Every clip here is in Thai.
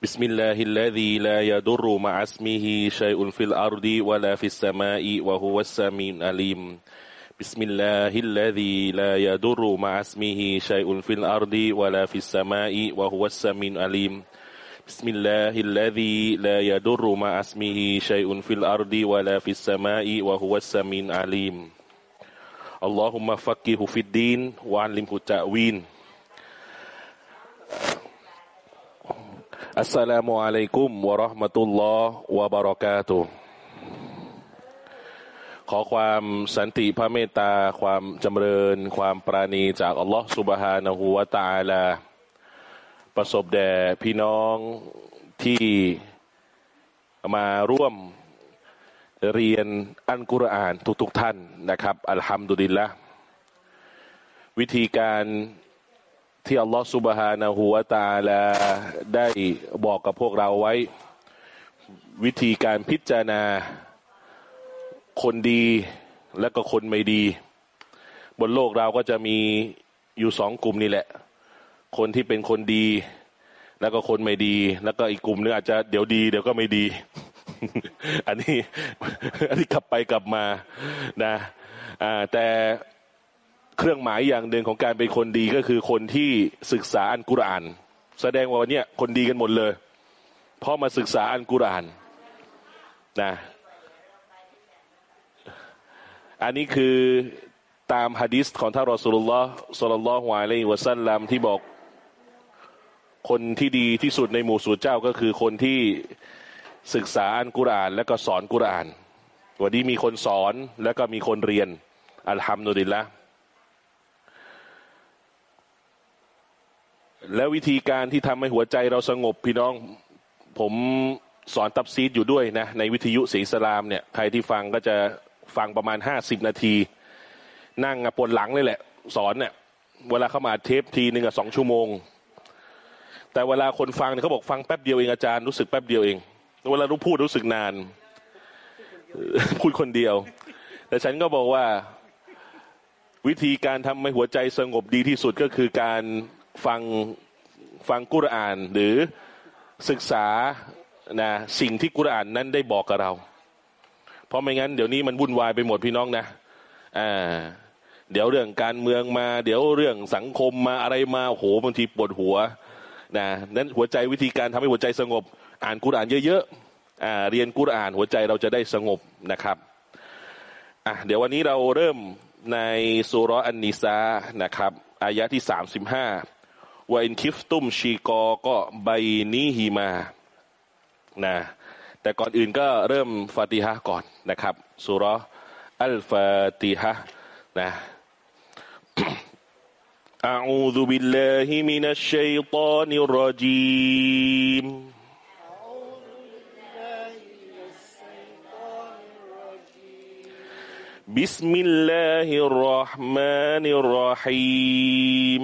بسم الله الذي لا يضر مع اسمه شيء في الأرض ولا في السماء وهو السميع العليم. بسم الله الذي لا يضر مع اسمه شيء في الأرض ولا في السماء وهو السميع العليم. بسم الله الذي لا يضر مع اسمه شيء في الأرض ولا في السماء وهو السميع العليم. اللهم فقهه في الدين وعلمه التأويل. อัสสลามุอะลัยกุมวะราะห์มะตุลลอฮ์วะบะเรากาตุขอความสันติพระเมตตา ความจำเริญ ความปราณีจากอัลลอฮ์สุบฮานะฮูวาตาลา ประสบแด่พี่น้องที่มาร่วมเรียนอันกุรอานทุกๆทท่านนะครับ อัลฮัมดุลิลละวิธีการ ที่อัลลอฮฺสุบฮานะฮูวาตาลาได้บอกกับพวกเราไว้ วิธีการพิจารณา คนดีและก็คนไม่ดี บนโลกเราก็จะมีอยู่สองกลุ่มนี่แหละ คนที่เป็นคนดี แล้วก็คนไม่ดี แล้วก็อีกกลุ่มนึงอาจจะเดี๋ยวดี เดี๋ยวก็ไม่ดี อันนี้ อันนี้กลับไปกลับมานะอ่าแต่ เครื่องหมายอย่างหนึ่งของการเป็นคนดีก็คือคนที่ศึกษาอันกุรอาน แสดงว่าวันนี้คนดีกันหมดเลยเพราะมาศึกษาอันกุรอานนะอันนี้คือตามฮะดิษของท่านรอสุลลอฮ์สุลลัลลอฮุอะลัยฮิวะสัลลัมที่บอกคนที่ดีที่สุดในหมู่สูตรเจ้าก็คือคนที่ศึกษาอันกุรอานแล้วก็สอนกุรอานวันนี้มีคนสอนแล้วก็มีคนเรียนอัลฮัมดุลิลละ แล้ววิธีการที่ทำให้หัวใจเราสงบพี่น้องผมสอนตับซีดอยู่ด้วยนะ ในวิทยุสีสลามเนี่ยใครที่ฟังก็จะฟังประมาณห้าสิบนาที นั่งปวดหลังเลยแหละ สอนเนี่ยเวลาเข้ามาเทปทีหนึ่งอะสองชั่วโมง แต่เวลาคนฟังเนี่ยเขาบอกฟังแป๊บเดียวเองอาจารย์รู้สึกแป๊บเดียวเอง เวลารู้พูดรู้สึกนาน พูดคนเดียว แต่ฉันก็บอกว่าวิธีการทำให้หัวใจสงบดีที่สุดก็คือการ ฟังฟังกุรอานหรือศึกษานะสิ่งที่กุรอานนั้นได้บอกกับเรา เพราะไม่งั้นเดี๋ยวนี้มันวุ่นวายไปหมดพี่น้องนะอ่าเดี๋ยวเรื่องการเมืองมา เดี๋ยวเรื่องสังคมมาอะไรมาโหบางทีปวดหัวนะนั้นหัวใจวิธีการทำให้หัวใจสงบ อ่านกุรอานเยอะๆอ่าเรียนกุรอานหัวใจเราจะได้สงบนะครับอะเดี๋ยววันนี้เราเริ่มในสุรอันนิซานะครับอายะที่สามสิบห้า ว่าอินคิฟตุมชีกอก็ใบนี้ฮีมา นะ แต่ก่อนอื่นก็เริ่มฟาติฮะก่อนนะครับสุรอัลฟาติฮะนะ أعوذ بالله من الشيطان الرجيم بسم الله الرحمن الرحيم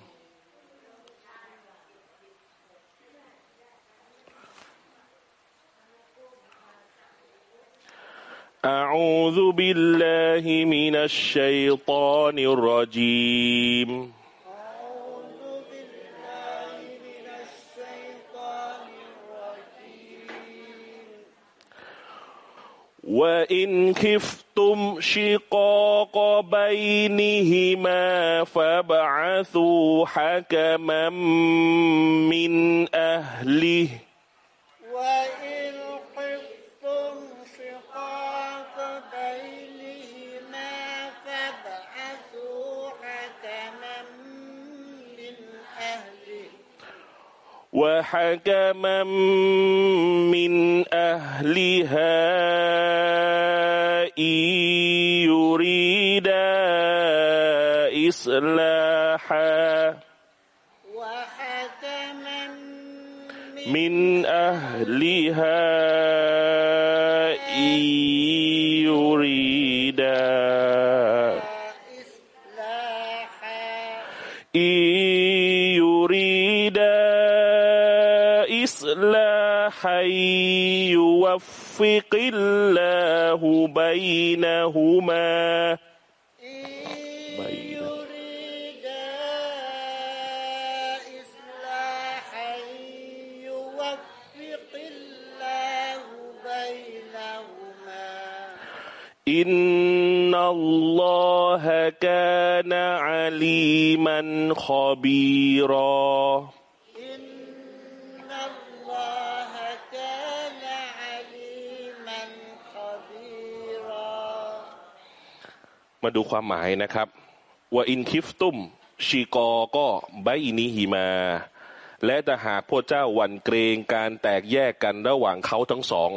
أعوذ بالله من الشيطان الرجيم. أعوذ بالله من الشيطان الرجيم وإن خفتم شقاق بينهما فابعثوا حكما من أهله. وحكما من أهلها إن يريدا إصلاحا. وحكما من أهلها حي يوفق الله بينهما. إن الله كان عليما خبيرا. มาดูความหมายนะครับว่าอินคิฟตุมชีกอก็ไบอินิฮิมา และแต่หากพวกเจ้าหวั่นเกรงการแตกแยกกันระหว่างเขาทั้งสอง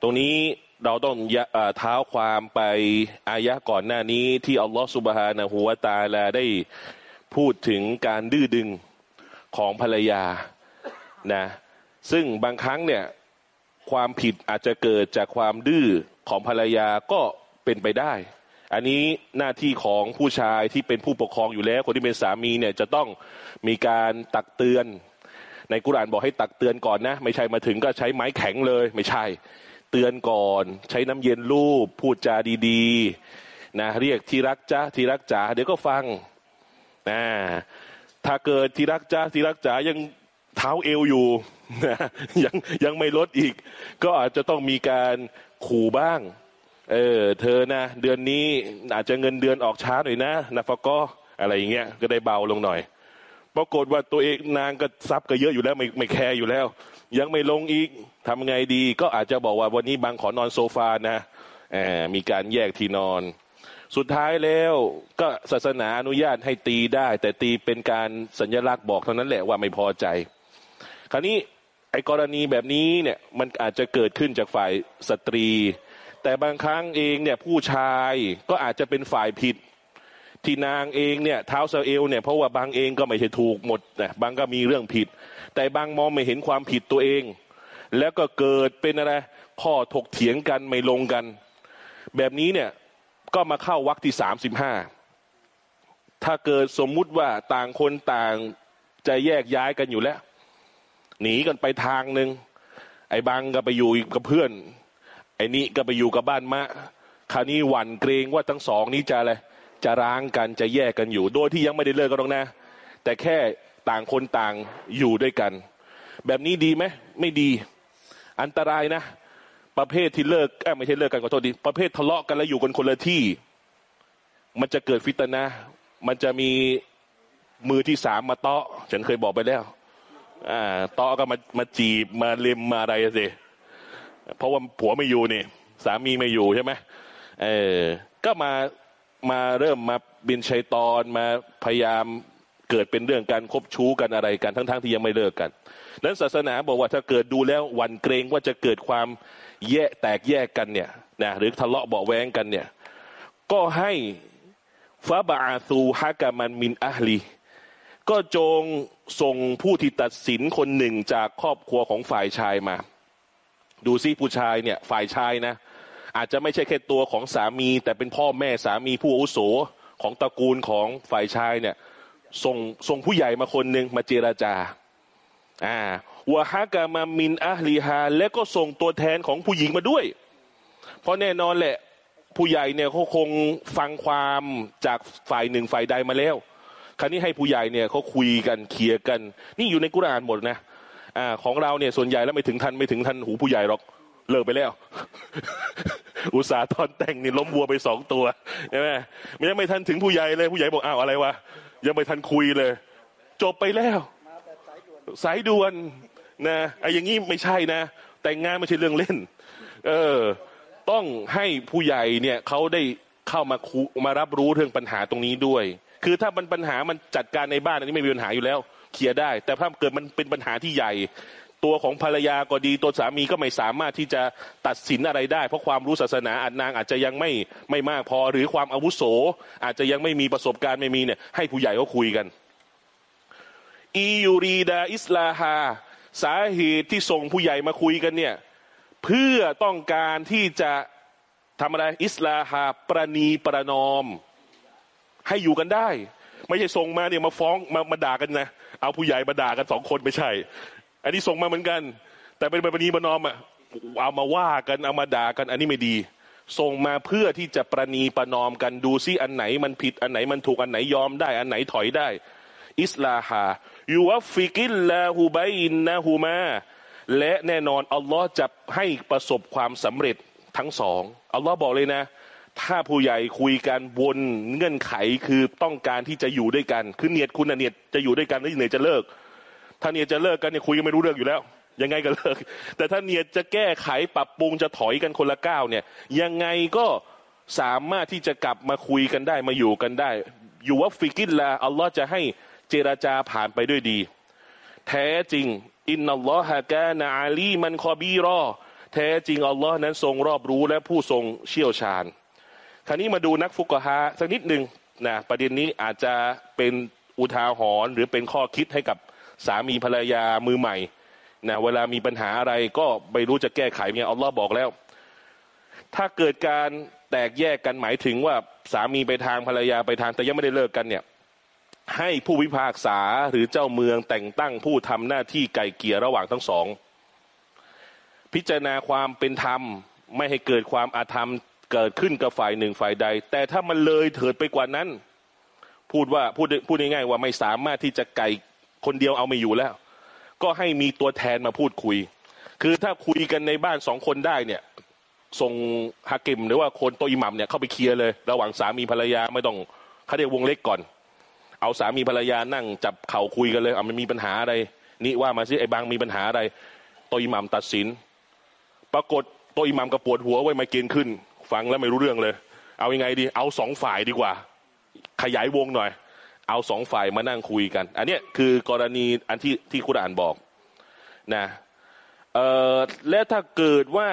ตรงนี้เราต้องเท้าความไปอายะก่อนหน้านี้ที่อัลลอฮฺสุบฮานะฮูวตาลาได้พูดถึงการดื้อดึงของภรรยานะซึ่งบางครั้งเนี่ยความผิดอาจจะเกิดจากความดื้อของภรรยาก็เป็นไปได้ อันนี้หน้าที่ของผู้ชายที่เป็นผู้ปกครองอยู่แล้ว คนที่เป็นสามีเนี่ยจะต้องมีการตักเตือน ในกุรานบอกให้ตักเตือนก่อนนะ ไม่ใช่มาถึงก็ใช้ไม้แข็งเลย ไม่ใช่ เตือนก่อน ใช้น้ำเย็นรูปพูดจาดีๆนะเรียกที่รักจ้าที่รักจ๋าเดี๋ยวก็ฟังนะถ้าเกิดที่รักจ้าที่รักจ๋ายังเท้าเอวอยู่นะยังยังไม่ลดอีก ก็อาจจะต้องมีการขู่บ้าง เออเธอนะเดือนนี้อาจจะเงินเดือนออกช้าหน่อยนะนาฟก็อะไรอย่างเงี้ยก็ได้เบาลงหน่อยปรากฏว่าตัวเองนางก็ทรัพย์ก็เยอะอยู่แล้วไม่ไม่แคร์อยู่แล้ว ยังไม่ลงอีกทำไงดี ก็อาจจะบอกว่าวันนี้บางขอนอนโซฟานะเอมีการแยกที่นอน สุดท้ายแล้วก็ศาสนาอนุญาตให้ตีได้ แต่ตีเป็นการสัญลักษณ์บอกเท่านั้นแหละว่าไม่พอใจ คราวนี้ไอ้กรณีแบบนี้เนี่ยมันอาจจะเกิดขึ้นจากฝ่ายสตรี แต่บางครั้งเองเนี่ยผู้ชายก็อาจจะเป็นฝ่ายผิด ที่นางเองเนี่ยเท้าเซาเอลเนี่ยเพราะว่าบางเองก็ไม่ใช่ถูกหมดนะบางก็มีเรื่องผิด แต่บางมองไม่เห็นความผิดตัวเอง แล้วก็เกิดเป็นอะไรข้อถกเถียงกันไม่ลงกัน แบบนี้เนี่ยก็มาเข้าวักที่สามสิบห้าถ้าเกิดสมมุติว่าต่างคนต่างจะแยกย้ายกันอยู่แล้ว หนีกันไปทางหนึ่งไอ้บางก็ไปอยู่กับเพื่อน ไอ้นี่ก็ไปอยู่กับบ้านมะ คราวนี้หวั่นเกรงว่าทั้งสองนี้จะอะไรจะร้างกันจะแยกกันอยู่ โดยที่ยังไม่ได้เลิกกันหรอกนะ แต่แค่ต่างคนต่างอยู่ด้วยกัน แบบนี้ดีไหมไม่ดี อันตรายนะ ประเภทที่เลิกเอ้ยไม่ใช่เลิกกันขอโทษดีประเภททะเลาะกันแล้วอยู่กันคนละที่ มันจะเกิดฟิตนะ มันจะมีมือที่สามมาเตาะฉันเคยบอกไปแล้ว อ่าเตาะก็มามาจีบมาเล็มมาอะไรสิ เพราะว่าผัวไม่อยู่นี่ สามีไม่อยู่ใช่ไหมเออก็มามาเริ่มมาบินชัยตอนมาพยายามเกิดเป็นเรื่องการคบชู้กันอะไรกันทั้งๆทที่ยังไม่เลิกกันนั้นศาสนาบอกว่าถ้าเกิดดูแล้วหวั่นเกรงว่าจะเกิดความแยกแตกแยกกันเนี่ยนะหรือทะเลาะเบาแว้งกันเนี่ย ก็ให้ฟาบาซูฮากามันมินอัลีก็จงส่งผู้ที่ตัดสินคนหนึ่งจากครอบครัวของฝ่ายชายมา ดูซิผู้ชายเนี่ยฝ่ายชายนะ อาจจะไม่ใช่แค่ตัวของสามี แต่เป็นพ่อแม่สามีผู้อาวุโสของตระกูลของฝ่ายชายเนี่ยส่งส่งผู้ใหญ่มาคนหนึ่งมาเจราจาอ่าวะฮากามามินอัลีฮา และก็ส่งตัวแทนของผู้หญิงมาด้วย เพราะแน่นอนแหละผู้ใหญ่เนี่ยเขาคงฟังความจากฝ่ายหนึ่งฝ่ายใดมาแล้ว คราวนี้ให้ผู้ใหญ่เนี่ยเขาคุยกันเคลียร์กัน นี่อยู่ในกุรานหมดนะ อ่าของเราเนี่ยส่วนใหญ่แล้วไม่ถึงทันไม่ถึงทันหูผู้ใหญ่หรอกเลิกไปแล้ว อุตสาห์ตอนแต่งนี่ล้มวัวไปสองตัวใช่ไหมไม่ยังไม่ทันถึงผู้ใหญ่เลยผู้ใหญ่บอกอ้าวอะไรวะยังไม่ทันคุยเลย จบไปแล้ว สายด่วนนะไอ้อย่างนี้ไม่ใช่นะ แต่งงานไม่ใช่เรื่องเล่น เออ ต้องให้ผู้ใหญ่เนี่ยเขาได้เข้ามาคุมารับรู้เรื่องปัญหาตรงนี้ด้วย คือถ้ามันปัญหามันจัดการในบ้านอันนี้ไม่มีปัญหาอยู่แล้ว เคลียร์ได้ แต่ถ้าเกิดมันเป็นปัญหาที่ใหญ่ ตัวของภรรยาก็ดีตัวสามีก็ไม่สามารถที่จะตัดสินอะไรได้ เพราะความรู้ศาสนาอาจนางอาจจะยังไม่ไม่มากพอ หรือความอาวุโส อาจจะยังไม่มีประสบการณ์ไม่มีเนี่ยให้ผู้ใหญ่เขาคุยกันอียูรีดาอิสลาฮาสาเหตุที่ส่งผู้ใหญ่มาคุยกันเนี่ยเพื่อต้องการที่จะทำอะไรอิสลาฮาประนีประนอม ให้อยู่กันได้ ไม่ใช่ส่งมาเนี่ยมาฟ้องมามาด่ากันนะ เอาผู้ใหญ่มาด่ากันสองคนไม่ใช่ อันนี้ส่งมาเหมือนกัน แต่เป็นประนีประนอมอะเอามาว่ากันเอามาด่ากันอันนี้ไม่ดี ส่งมาเพื่อที่จะประนีประนอมกันดูซิอันไหนมันผิดอันไหนมันถูกอันไหนยอมได้ อันไหนถอยได้ إصلاحا يوفق الله بينهما และแน่นอนอัลลอฮ์จะให้ประสบความสำเร็จทั้งสองอัลลอฮ์บอกเลยนะ ถ้าผู้ใหญ่คุยกันบนเงื่อนไขคือต้องการที่จะอยู่ด้วยกัน คือเนียดคุณนะเนียดจะอยู่ด้วยกันแล้วเนียดจะเลิก ถ้าเนียดจะเลิกกันเนี่ยคุยกันไม่รู้เรื่องอยู่แล้ว ยังไงก็เลิก แต่ถ้าเนียดจะแก้ไขปรับปรุงจะถอยกันคนละก้าวเนี่ย ยังไงก็สามารถที่จะกลับมาคุยกันได้มาอยู่กันได้ يوفق الله อัลลอฮ์จะให้เจรจาผ่านไปด้วยดี แท้จริง إن الله كان عليما خبيرا แท้จริงอัลลอฮ์นั้นทรงรอบรู้และผู้ทรงเชี่ยวชาญ คราวนี้มาดูนักฟุกฮะสักนิดหนึ่งนะประเด็นนี้อาจจะเป็นอุทาหรณ์หรือเป็นข้อคิดให้กับสามีภรรยามือใหม่นะเวลามีปัญหาอะไรก็ไม่รู้จะแก้ไขเนี่ยอัลลอฮ์บอกแล้ว ถ้าเกิดการแตกแยกกันหมายถึงว่าสามีไปทางภรรยาไปทางแต่ยังไม่ได้เลิกกันเนี่ยให้ผู้พิพากษาหรือเจ้าเมืองแต่งตั้งผู้ทำหน้าที่ไก่เกลี่ยระหว่างทั้งสอง พิจารณาความเป็นธรรม ไม่ให้เกิดความอาธรรม เกิดขึ้นกับฝ่ายหนึ่งฝ่ายใด แต่ถ้ามันเลยเถิดไปกว่านั้น พูดว่าพูดพูดง่ายๆว่าไม่สามารถที่จะไก่คนเดียวเอาไม่อยู่แล้ว ก็ให้มีตัวแทนมาพูดคุย คือถ้าคุยกันในบ้านสองคนได้เนี่ยส่งฮากิมหรือว่าคนโตอิหมัมเนี่ยเข้าไปเคลียร์เลย ระหว่างสามีภรรยาไม่ต้องเขาเรียกวงเล็กก่อน เอาสามีภรรยานั่งจับเข่าคุยกันเลยเอามันมีปัญหาอะไรนี่ว่ามาสิไอ้บางมีปัญหาอะไรโตอิหมัมตัดสิน ปรากฏโตอิหมัมก็ปวดหัวไว้มาเกณฑ์ขึ้น ฟังแล้วไม่รู้เรื่องเลย เอายังไงดี เอาสองฝ่ายดีกว่า ขยายวงหน่อย เอาสองฝ่ายมานั่งคุยกัน อันนี้คือกรณีอันที่ที่คุรานบอกนะเอ่อและถ้าเกิดว่า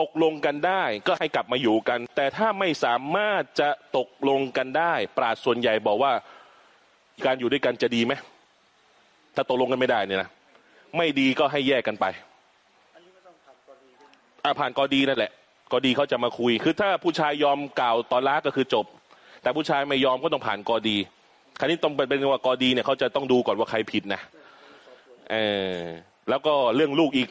ตกลงกันได้ก็ให้กลับมาอยู่กัน แต่ถ้าไม่สามารถจะตกลงกันได้ ปราชญ์ส่วนใหญ่บอกว่า การอยู่ด้วยกันจะดีไหมถ้าตกลงกันไม่ได้เนี่ยนะไม่ดีก็ให้แยกกันไปอะผ่านกอดีนั่นแหละ กอดีเขาจะมาคุย คือถ้าผู้ชายยอมกล่าวตอนล้าก็คือจบ แต่ผู้ชายไม่ยอมก็ต้องผ่านกอดี คราวนี้ต้องเป็นว่ากอดีเนี่ยเขาจะต้องดูก่อนว่าใครผิดนะเออแล้วก็เรื่องลูกอีก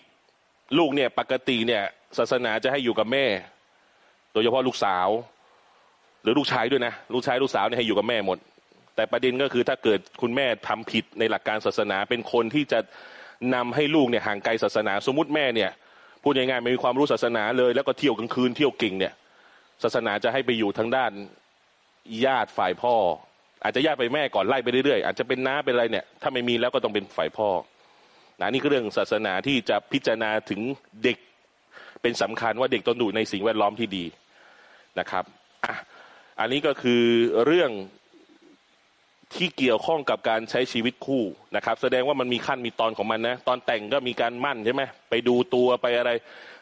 ลูกเนี่ยปกติเนี่ย ศาสนาจะให้อยู่กับแม่ โดยเฉพาะลูกสาว หรือลูกชายด้วยนะลูกชายลูกสาวเนี่ยให้อยู่กับแม่หมด แต่ประเด็นก็คือถ้าเกิดคุณแม่ทำผิดในหลักการศาสนาเป็นคนที่จะนำให้ลูกเนี่ยห่างไกลศาสนา สมมุติแม่เนี่ย พูดง่ายๆไม่มีความรู้ศาสนาเลย แล้วก็เที่ยวกลางคืนเที่ยวเก่งเนี่ย ศาสนาจะให้ไปอยู่ทางด้านญาติฝ่ายพ่อ อาจจะญาติไปแม่ก่อนไล่ไปเรื่อยๆอาจจะเป็นน้าเป็นอะไรเนี่ย ถ้าไม่มีแล้วก็ต้องเป็นฝ่ายพ่อนะนี่คือเรื่องศาสนาที่จะพิจารณาถึงเด็กเป็นสำคัญว่าเด็กต้องอยู่ในสิ่งแวดล้อมที่ดีนะครับอะอันนี้ก็คือเรื่อง ที่เกี่ยวข้องกับการใช้ชีวิตคู่นะครับ แสดงว่ามันมีขั้นมีตอนของมันนะ ตอนแต่งก็มีการมั่นใช่ไหมไปดูตัวไปอะไร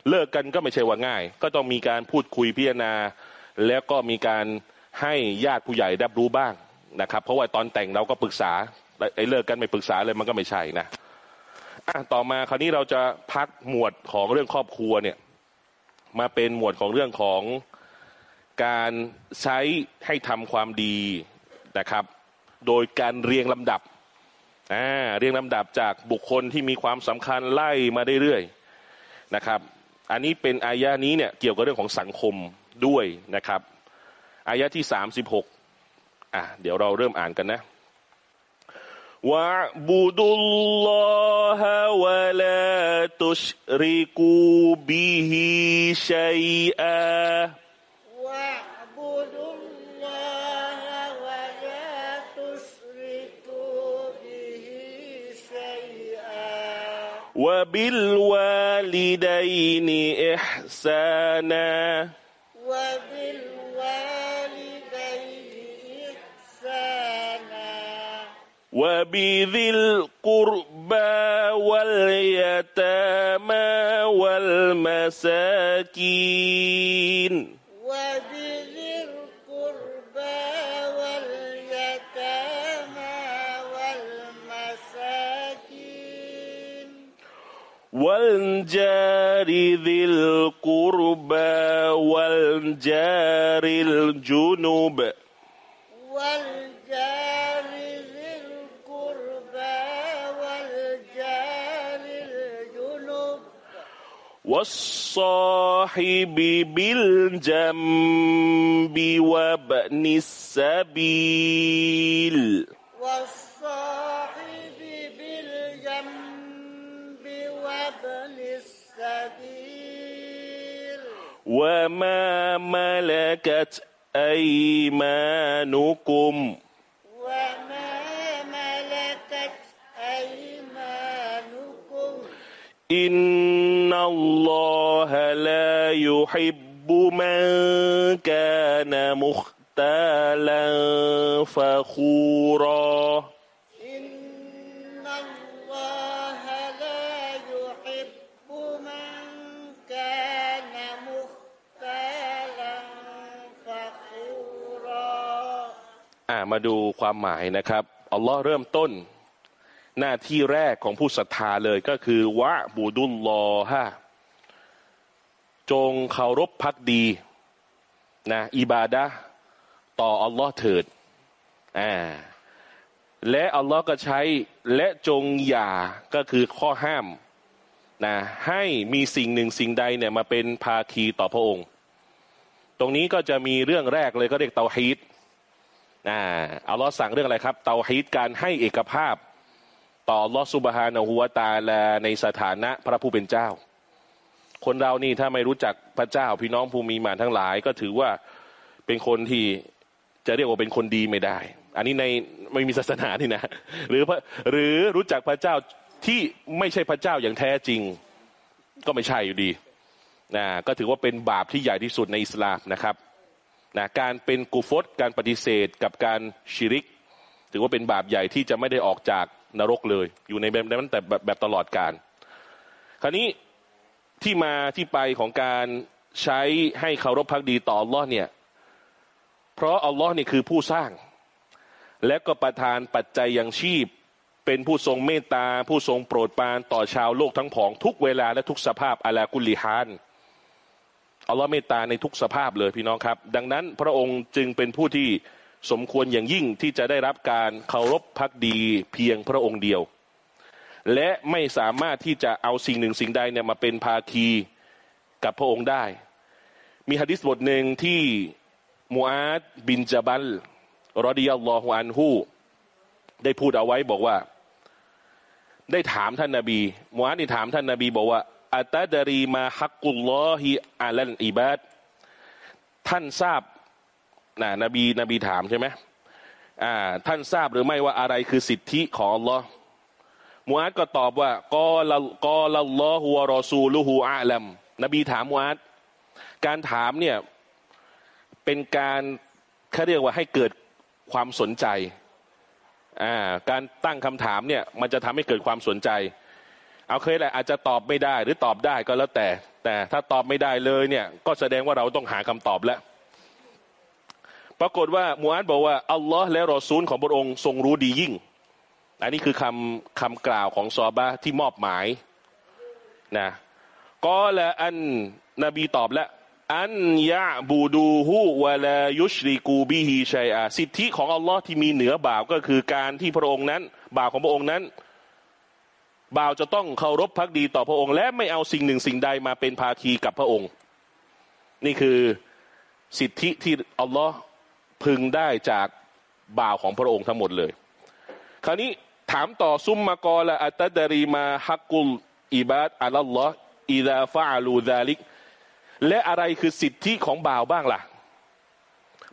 เลิกกันก็ไม่ใช่ว่าง่าย ก็ต้องมีการพูดคุยพิจารณา แล้วก็มีการให้ญาติผู้ใหญ่รับรู้บ้างนะครับ เพราะว่าตอนแต่งเราก็ปรึกษาไอ้เลิกกันไม่ปรึกษาเลยมันก็ไม่ใช่นะอะต่อมาคราวนี้เราจะพักหมวดของเรื่องครอบครัวเนี่ย มาเป็นหมวดของเรื่องของการใช้ให้ทำความดีนะครับ โดยการเรียงลำดับเรียงลำดับจากบุคคลที่มีความสำคัญไล่มาเรื่อยๆนะครับ อันนี้เป็นอายะนี้เนี่ยเกี่ยวกับเรื่องของสังคมด้วยนะครับอายะที่สามสิบหกอะเดี๋ยวเราเริ่มอ่านกันนะวะบุดุลลอฮะวะลาตุชริกูบิฮิชัยอา وبالوالدين إحسانا. وبالوالدين إحسانا وبذي القربى واليتامى والمساكين. والجار ذي القربى والجار الجنب والجار ذي القربى والجار الجنب والصاحب بالجنب وابن السبيل. وما ملكت أيمانكم. وما ملكت أيمانكم. إن الله لا يحب من كان مختالا فخورا. มาดูความหมายนะครับอัลลอฮ์เริ่มต้น หน้าที่แรกของผู้ศรัทธาเลยก็คือวะบูดุลลอฮะจงเคารพพักดีนะอิบาดะต่ออัลลอฮ์เถิดอ่าและอัลลอฮ์ก็ใช้และจงอย่าก็คือข้อห้ามนะให้มีสิ่งหนึ่งสิ่งใดเนี่ยมาเป็นภาคีต่อพระองค์ ตรงนี้ก็จะมีเรื่องแรกเลยก็เรียกเตาฮีด อ่าอัลลอฮ์สั่งเรื่องอะไรครับ เตาฮีดการให้เอกภาพ ต่อลอฮ์ซุบฮานะฮูวตาลาในสถานะพระผู้เป็นเจ้า คนเรานี่ถ้าไม่รู้จักพระเจ้าพี่น้องผู้มีมาทั้งหลาย ก็ถือว่าเป็นคนที่จะเรียกว่าเป็นคนดีไม่ได้ อันนี้ในไม่มีศาสนาที่นะ หรือพระหรือรู้จักพระเจ้าที่ไม่ใช่พระเจ้าอย่างแท้จริง ก็ไม่ใช่อยู่ดีนะก็ถือว่าเป็นบาปที่ใหญ่ที่สุดในอิสลามนะครับ นะการเป็นกูฟตการปฏิเสธกับการชิริก ถือว่าเป็นบาปใหญ่ที่จะไม่ได้ออกจากนรกเลย อยู่ในแบบนั้นแต่แบบแบบตลอดการ คราวนี้ที่มาที่ไปของการใช้ให้เคารพพักดีต่ออัลลอฮ์เนี่ย เพราะอัลลอฮ์นี่คือผู้สร้าง และก็ประทานปัจจัยยังชีพ เป็นผู้ทรงเมตตา ผู้ทรงโปรดปรานต่อชาวโลกทั้งผองทุกเวลาและทุกสภาพอาลากุลิฮาน อัลลอฮ์เมตตาในทุกสภาพเลยพี่น้องครับ ดังนั้นพระองค์จึงเป็นผู้ที่สมควรอย่างยิ่งที่จะได้รับการเคารพพักดีเพียงพระองค์เดียว และไม่สามารถที่จะเอาสิ่งหนึ่งสิ่งใดเนี่ยมาเป็นภาคีกับพระองค์ได้ มีฮะดิษบทหนึ่งที่มูอาดบินจาบัลรอดิยัลลอฮุอันฮูได้พูดเอาไว้บอกว่า ได้ถามท่านนาบีมูอาดนี่ถามท่านนาบีบอกว่า อัตดารีมาฮักกุลลอฮิอาลันอิบาดท่านทราบนะนบีนบีถามใช่ไหมอ่าท่านทราบหรือไม่ว่าอะไรคือสิทธิของอัลลอฮ์มูอาดก็ตอบว่ากอลกอลลอฮุวะรอซูลุฮูอาลัมนบีถามมูอาดการถามเนี่ยเป็นการเขาเรียกว่าให้เกิดความสนใจอ่าการตั้งคำถามเนี่ยมันจะทำให้เกิดความสนใจ เอาเคยแหละอาจจะตอบไม่ได้หรือตอบได้ก็แล้วแต่ แต่ถ้าตอบไม่ได้เลยเนี่ย ก็แสดงว่าเราต้องหาคำตอบแล้ว ปรากฏว่ามูอัดบอกว่าอัลลอฮ์และรอซูลของพระองค์ทรงรู้ดียิ่ง อันนี้คือคำคำกล่าวของซอบะที่มอบหมายนะก็ละอันนบีตอบแล้วอันยะบูดูฮูวะลายุชริกูบิฮิชัยอาสิทธิของอัลลอฮ์ที่มีเหนือบ่าวก็คือการที่พระองค์นั้น บ่าวของพระองค์นั้น บ่าวจะต้องเคารพพักดีต่อพระองค์ และไม่เอาสิ่งหนึ่งสิ่งใดมาเป็นภาคีกับพระองค์ นี่คือสิทธิที่อัลลอฮ์พึงได้จากบ่าวของพระองค์ทั้งหมดเลย คราวนี้ถามต่อซุมมากอละอัตตดารีมาฮักกุลอิบาดอัลลอฮ์อิดาฟาลูดาลิก และอะไรคือสิทธิของบ่าวบ้างล่ะ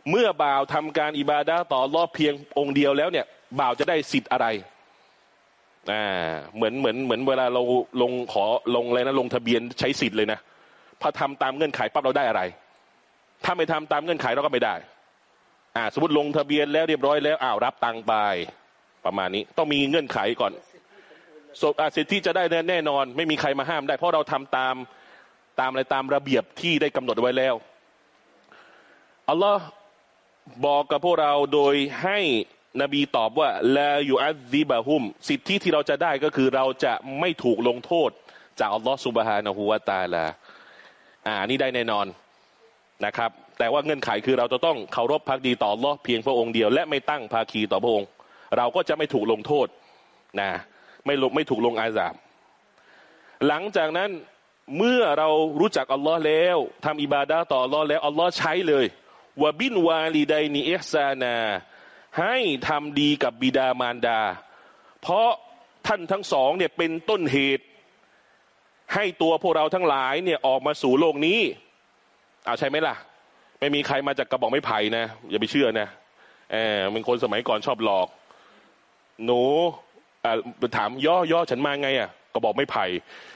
เมื่อบ่าวทำการอิบาดาต่อรอบเพียงองค์เดียวแล้วเนี่ย บ่าวจะได้สิทธิ์อะไร อ่าเหมือนเหมือนเหมือนเวลาเราลงขอลงอะไรนะลงทะเบียนใช้สิทธิ์เลยนะพอทำตามเงื่อนไขปั๊บเราได้อะไร ถ้าไม่ทำตามเงื่อนไขเราก็ไม่ได้ อ่า สมมติลงทะเบียนแล้วเรียบร้อยแล้วอ้าวรับตังไป ประมาณนี้ต้องมีเงื่อนไขก่อนสสิทธิจะได้แน่นอน ไม่มีใครมาห้ามได้ เพราะเราทำตามตามอะไรตามระเบียบที่ได้กำหนดไว้แล้วอัลลอฮ์บอกกับพวกเราโดยให้ นบีตอบว่าลาอยู่อัลซิบะฮุม สิทธิที่เราจะได้ก็คือเราจะไม่ถูกลงโทษ จากอัลลอฮ์สุบฮานะฮูวาตาลาอ่านี่ได้แน่นอนนะครับ แต่ว่าเงื่อนไขคือเราจะต้องเคารพพักดีต่ออัลลอฮ์เพียงพระองค์เดียว และไม่ตั้งภาคีต่อพระองค์ เราก็จะไม่ถูกลงโทษนะไม่ลงไม่ถูกลงอาซาบ หลังจากนั้นเมื่อเรารู้จักอัลลอฮ์แล้วทำอิบาดาต่ออัลลอฮ์แล้วอัลลอฮ์ใช้เลยวะบินวาลีไดนีเอซานา ให้ทำดีกับบิดามารดา เพราะท่านทั้งสองเนี่ยเป็นต้นเหตุ ให้ตัวพวกเราทั้งหลายเนี่ยออกมาสู่โลกนี้เอาใช่ไหมล่ะ ไม่มีใครมาจากกระบอกไม้ไผ่นะ อย่าไปเชื่อนะเออเป็นคนสมัยก่อนชอบหลอก หนูอ่าถามย่อย่อฉันมาไงอะก็บอกไม่ไผ่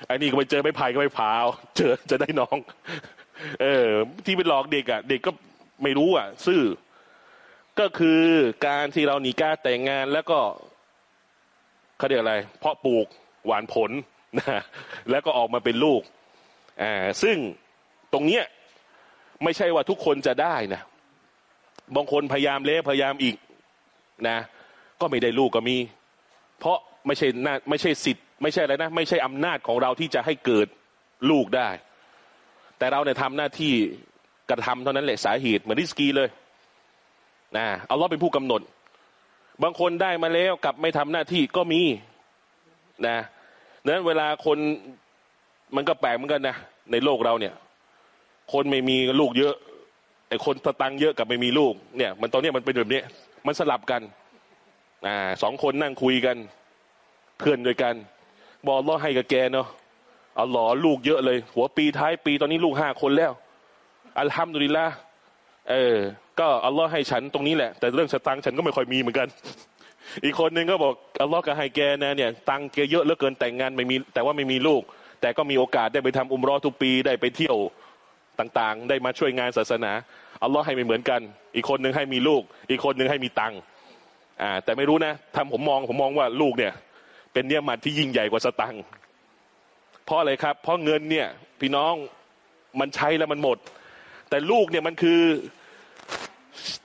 ไอ้นี่ก็ไปเจอไม่ไผ่ก็ไปพาวเจอจะได้น้อง เออ ที่ไปหลอกเด็กอะ เด็กก็ไม่รู้อะ ซื่อ ก็คือการที่เราหนีก้าแต่งงานแล้วก็เขาเรียกอะไร เพาะปลูกหวานผลนะแล้วก็ออกมาเป็นลูกอ่าซึ่งตรงเนี้ยไม่ใช่ว่าทุกคนจะได้นะบางคนพยายามเละพยายามอีกนะ ก็ไม่ได้ลูกก็มี เพราะไม่ใช่นาไม่ใช่สิทธิ์ ไม่ใช่อะไรนะ ไม่ใช่อำนาจของเราที่จะให้เกิดลูกได้ แต่เราเนี่ยทำหน้าที่กระทำเท่านั้นแหละสาเหตุเหมือนริสกีเลย นะเอาล้อเป็นผู้กำหนด บางคนได้มาแล้วกลับไม่ทำหน้าที่ก็มีนะนั้นเวลาคนมันก็แปลกเหมือนกันนะในโลกเราเนี่ย คนไม่มีลูกเยอะไอ้คนสตังเยอะกับไม่มีลูกเนี่ย มันตอนนี้มันเป็นแบบนี้ มันสลับกันอ่าสองคนนั่งคุยกัน เพื่อนด้วยกัน บอกล้อให้กับแกเนาะเอาหลอลูกเยอะเลย หัวปีท้ายปีตอนนี้ลูกห้าคนแล้ว อัลฮัมดุลิลละเออ ก็อัลลอฮ์ให้ฉันตรงนี้แหละ แต่เรื่องสตังค์ฉันก็ไม่ค่อยมีเหมือนกัน อีกคนนึงก็บอกอัลลอฮ์ก็ให้แกนะเนี่ยตังค์แกเยอะเหลือเกินแต่งงานไม่มี แต่ว่าไม่มีลูก แต่ก็มีโอกาสได้ไปทำอุมรอทุกปีได้ไปเที่ยวต่างๆ ได้มาช่วยงานศาสนาอัลลอฮ์ให้ไม่เหมือนกัน อีกคนนึงให้มีลูก อีกคนนึงให้มีตังค์อ่า แต่ไม่รู้นะทำผมมองผมมองว่าลูกเนี่ย เป็นเนี่ยมัดที่ยิ่งใหญ่กว่าสตังค์เพราะอะไรครับ เพราะเงินเนี่ย พี่น้องมันใช้แล้วมันหมด แต่ลูกเนี่ยมันคือ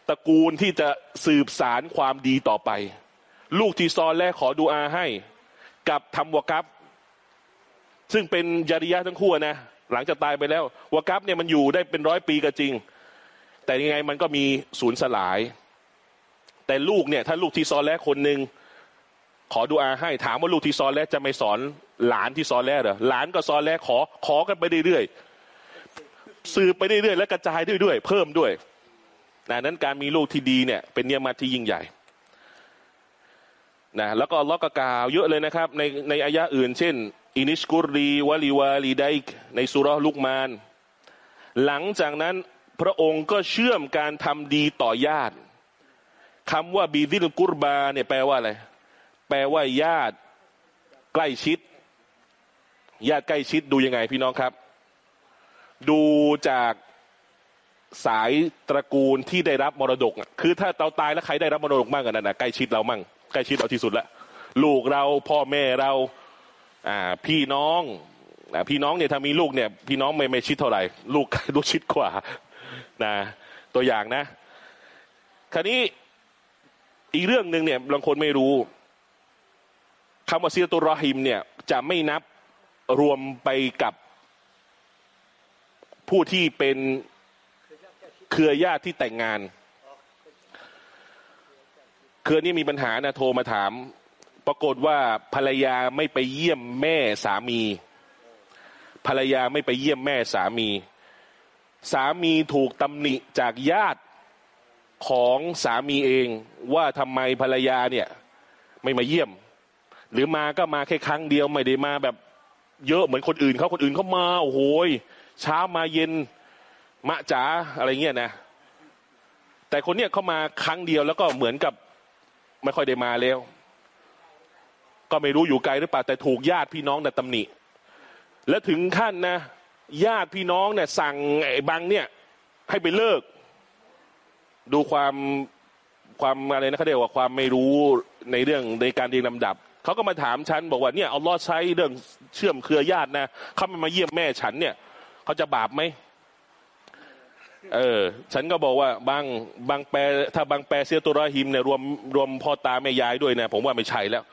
ตระกูลที่จะสืบสารความดีต่อไป ลูกที่ซอนแรกขอดูอาให้ กับทำวกับ ซึ่งเป็นจริยะทั้งคู่นะ หลังจากตายไปแล้ววกับเนี่ยมันอยู่ได้เป็นร้อยปีก็จริง แต่ยังไงมันก็มีสูญสลาย แต่ลูกเนี่ยถ้าลูกที่ซอนแรกคนหนึ่งขอดูอาให้ถามว่าลูกที่ซอนแรกจะไม่สอนหลานที่ซอนแรกเหรอหลานก็ซอนแรกขอขอกันไปเรื่อยๆสืบไปเรื่อยๆและกระจายด้วยด้วย เพิ่มด้วย นะนั้นการมีลูกที่ดีเนี่ยเป็นเนียมาที่ยิ่งใหญ่นะแล้วก็ล็อกกล่าวเยอะเลยนะครับ ในในอายะอื่น เช่น อินิชกุรีวาลีวาลีไดในสุรลุกมาน หลังจากนั้นพระองค์ก็เชื่อมการทำดีต่อญาติคำว่าบีดิลกุรบาเนี่ยแปลว่าอะไรแปลว่าญาติใกล้ชิด ญาติใกล้ชิดดูยังไงพี่น้องครับ ดูจาก สายตระกูลที่ได้รับมรดก คือถ้าเราตายแล้วใครได้รับมรดกมากกันนะใกล้ชิดเรามั่งใกล้ชิดเราที่สุดละลูกเราพ่อแม่เราอ่าพี่น้องอ่าพี่น้องเนี่ยถ้ามีลูกเนี่ย พี่น้องไม่ไม่ชิดเท่าไหร่ลูกลูกชิดกว่านะตัวอย่างนะ คราวนี้อีกเรื่องหนึ่งเนี่ยบางคนไม่รู้คำว่าซีรตุรอฮิมเนี่ยจะไม่นับรวมไปกับผู้ที่เป็น เครือญาติที่แต่งงาน เครือนี้มีปัญหานะโทรมาถาม ปรากฏว่าภรรยาไม่ไปเยี่ยมแม่สามี ภรรยาไม่ไปเยี่ยมแม่สามี สามีถูกตำหนิจากญาติของสามีเองว่าทำไมภรรยาเนี่ย ไม่มาเยี่ยม หรือมาก็มาแค่ครั้งเดียวไม่ได้มาแบบเยอะเหมือนคนอื่นเขาคนอื่นเขามาโอ้โหเช้ามาเย็น มะจ๋าอะไรเงี้ยนะ แต่คนเนี้ยเขามาครั้งเดียวแล้วก็เหมือนกับ ไม่ค่อยได้มาแล้ว ก็ไม่รู้อยู่ไกลหรือเปล่าแต่ถูกญาติพี่น้องเนี่ตำหนิ และถึงขั้นนะญาติพี่น้องเนี่ยสั่งไอ้บังเนี่ย ให้ไปเลิก ดูความความอะไรนะเขาเรียกว่าความไม่รู้ในเรื่องในการเรียงลำดับเขาก็มาถามฉันบอกว่าเนี่ยเอาลอใช้เรื่องเชื่อมเครือญาตินะเขาไม่มาเยี่ยมแม่ฉันเนี่ยเขาจะบาปไหม เออ ฉันก็บอกว่าบางบางแปลถ้าบางแปลเซียตุรหิมเนี่ยรวมรวมพ่อตาแม่ยายด้วยนะผมว่าไม่ใช่แล้ว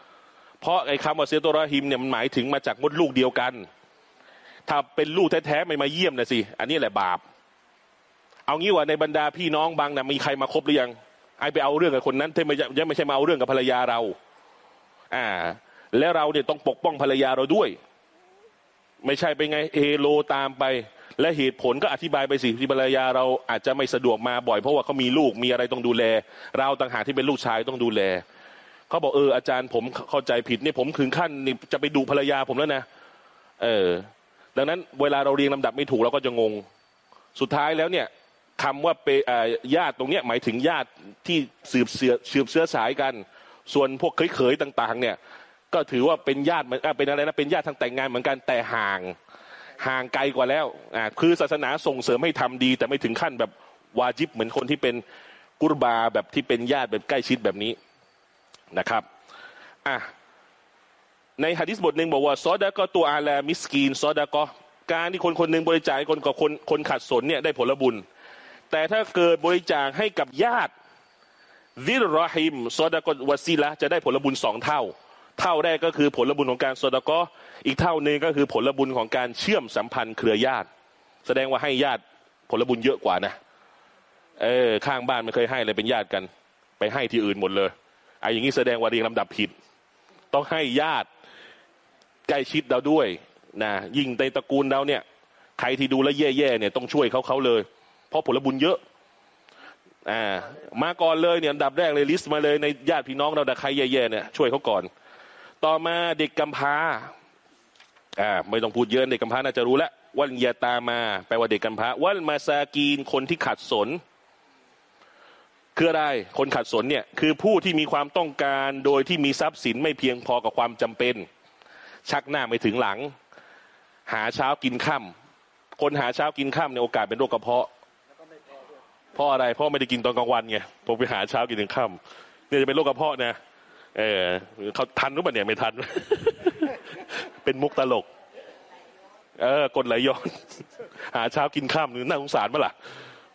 เพราะไอ้คำว่าเซียตุรหิมเนี่ยมันหมายถึงมาจากมดลูกเดียวกัน ถ้าเป็นลูกแท้ๆไม่มาเยี่ยมนะสิ อันนี้แหละบาป เอางี้ว่าในบรรดาพี่น้องบางนะมีใครมาคบหรือยังไอไปเอาเรื่องกับคนนั้นที่ไม่ยังไม่ใช่มาเอาเรื่องกับภรรยาเรา อ่า แล้วเราเนี่ยต้องปกป้องภรรยาเราด้วย ไม่ใช่ไปไงเอโลตามไป และเหตุผลก็อธิบายไปสิที่ภรรยาเราอาจจะไม่สะดวกมาบ่อยเพราะว่าเขามีลูกมีอะไรต้องดูแล เราต่างหากที่เป็นลูกชายต้องดูแลเขาบอกเอออาจารย์ผมเข้าใจผิดเนี่ยผมถึงขั้นนี่จะไปดูภรรยาผมแล้วนะ เออ ดังนั้นเวลาเราเรียงลำดับไม่ถูกเราก็จะงง สุดท้ายแล้วเนี่ยคำว่าเปญาติตรงเนี้ยหมายถึงญาติที่สืบเสือสืบเสื้อสายกัน ส่วนพวกเคยๆต่าง ๆ เนี่ย ก็ถือว่าเป็นญาติเป็นอะไรนะเป็นญาติทางแต่งงานเหมือนกันแต่ห่าง ห่างไกลกว่าแล้วอ่าคือศาสนาส่งเสริมให้ทำดี แต่ไม่ถึงขั้นแบบวาจิบเหมือนคนที่เป็นกุรบาแบบที่เป็นญาติแบบใกล้ชิดแบบนี้นะครับอะในฮะดิษบทหนึ่งบอกว่าซอดะก็ตัวอาลามิสกีนซอดะก็การที่คนคนหนึ่งบริจาคคนกับคนคนขัดสนเนี่ยได้ผลบุญ แต่ถ้าเกิดบริจาคให้กับญาติซิรรอฮิมซอดะกวซีละจะได้ผลบุญสองเท่า เท่าแรกก็คือผลบุญของการซอดก็อีกเท่านึงก็คือผลบุญของการเชื่อมสัมพันธ์เครือญาติ แสดงว่าให้ญาติผลบุญเยอะกว่านะ เออ ข้างบ้านไม่เคยให้เลยเป็นญาติกัน ไปให้ที่อื่นหมดเลยไอ้อย่างนี้แสดงว่าเรียงลำดับผิด ต้องให้ญาติใกล้ชิดเราด้วยนะยิ่งในตระกูลเราเนี่ย ใครที่ดูแลแย่ๆเนี่ยต้องช่วยเขาเขาเลย เพราะผลบุญเยอะอ่ามาก่อนเลยเนี่ยอันดับแรกเลยลิสต์มาเลยในญาติพี่น้องเราแต่ใครแย่ๆเนี่ยช่วยเขาก่อน ต่อมาเด็กกำพร้าอ่าไม่ต้องพูดเยอะเด็กกำพร้าน่าจะรู้แล้ววันยาตามาแปลว่าเด็กกำพร้าวันมาซากีนคนที่ขัดสน คืออะไรคนขัดสนเนี่ยคือผู้ที่มีความต้องการโดยที่มีทรัพย์สินไม่เพียงพอกับความจำเป็น ชักหน้าไม่ถึงหลัง หาเช้ากินค่ำคนหาเช้ากินค่ำในโอกาสเป็นโรคกระเพาะเพราะอะไรเพราะไม่ได้กินตอนกลางวันไงผมไปหาเช้ากินถึงค่ำเนี่ยจะเป็นโรคกระเพาะนะ เออเขาทันรือเปล่าเนี่ยไม่ทัน เป็นมุกตลก เออกดไหลย้อน หาเช้ากินข้ามหรือน่าสงสารมั้ล่ะ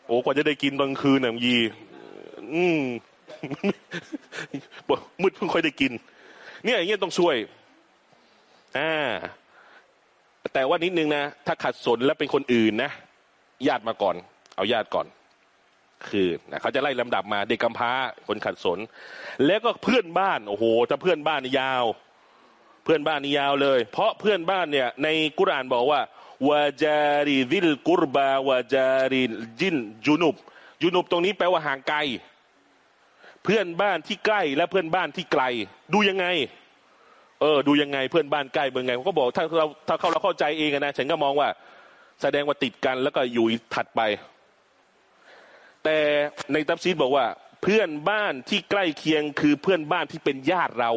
โอ้กว่าจะได้กินตอนคืนเนี่ยยี อืมมืดเพิ่งค่อยได้กิน เนี่ยอย่างเงี้ยต้องช่วยอ่าแต่ว่านิดนึงนะ ถ้าขัดสนแล้วเป็นคนอื่นนะญาติมาก่อน เอาญาติก่อน คือนะเขาจะไล่ลำดับมาเด็กกำพร้าคนขัดสน แล้วก็เพื่อนบ้านโอ้โหถ้าเพื่อนบ้านนี่ยาว เพื่อนบ้านนี่ยาวเลย เพราะเพื่อนบ้านเนี่ยในกุรานบอกว่าวาจาริวิลกุรบาวาจาริจินจุนุบจุนุบตรงนี้แปลว่าห่างไกล เพื่อนบ้านที่ใกล้และเพื่อนบ้านที่ไกล ดูยังไง เออ ดูยังไงเพื่อนบ้านใกล้เมืองไงเขาก็บอกถ้าเราถ้าเขาเราเข้าใจเองนะฉันก็มองว่า แสดงว่าติดกันแล้วก็อยู่ถัดไป แต่ในตับซีดบอกว่า เพื่อนบ้านที่ใกล้เคียงคือเพื่อนบ้านที่เป็นญาติเรา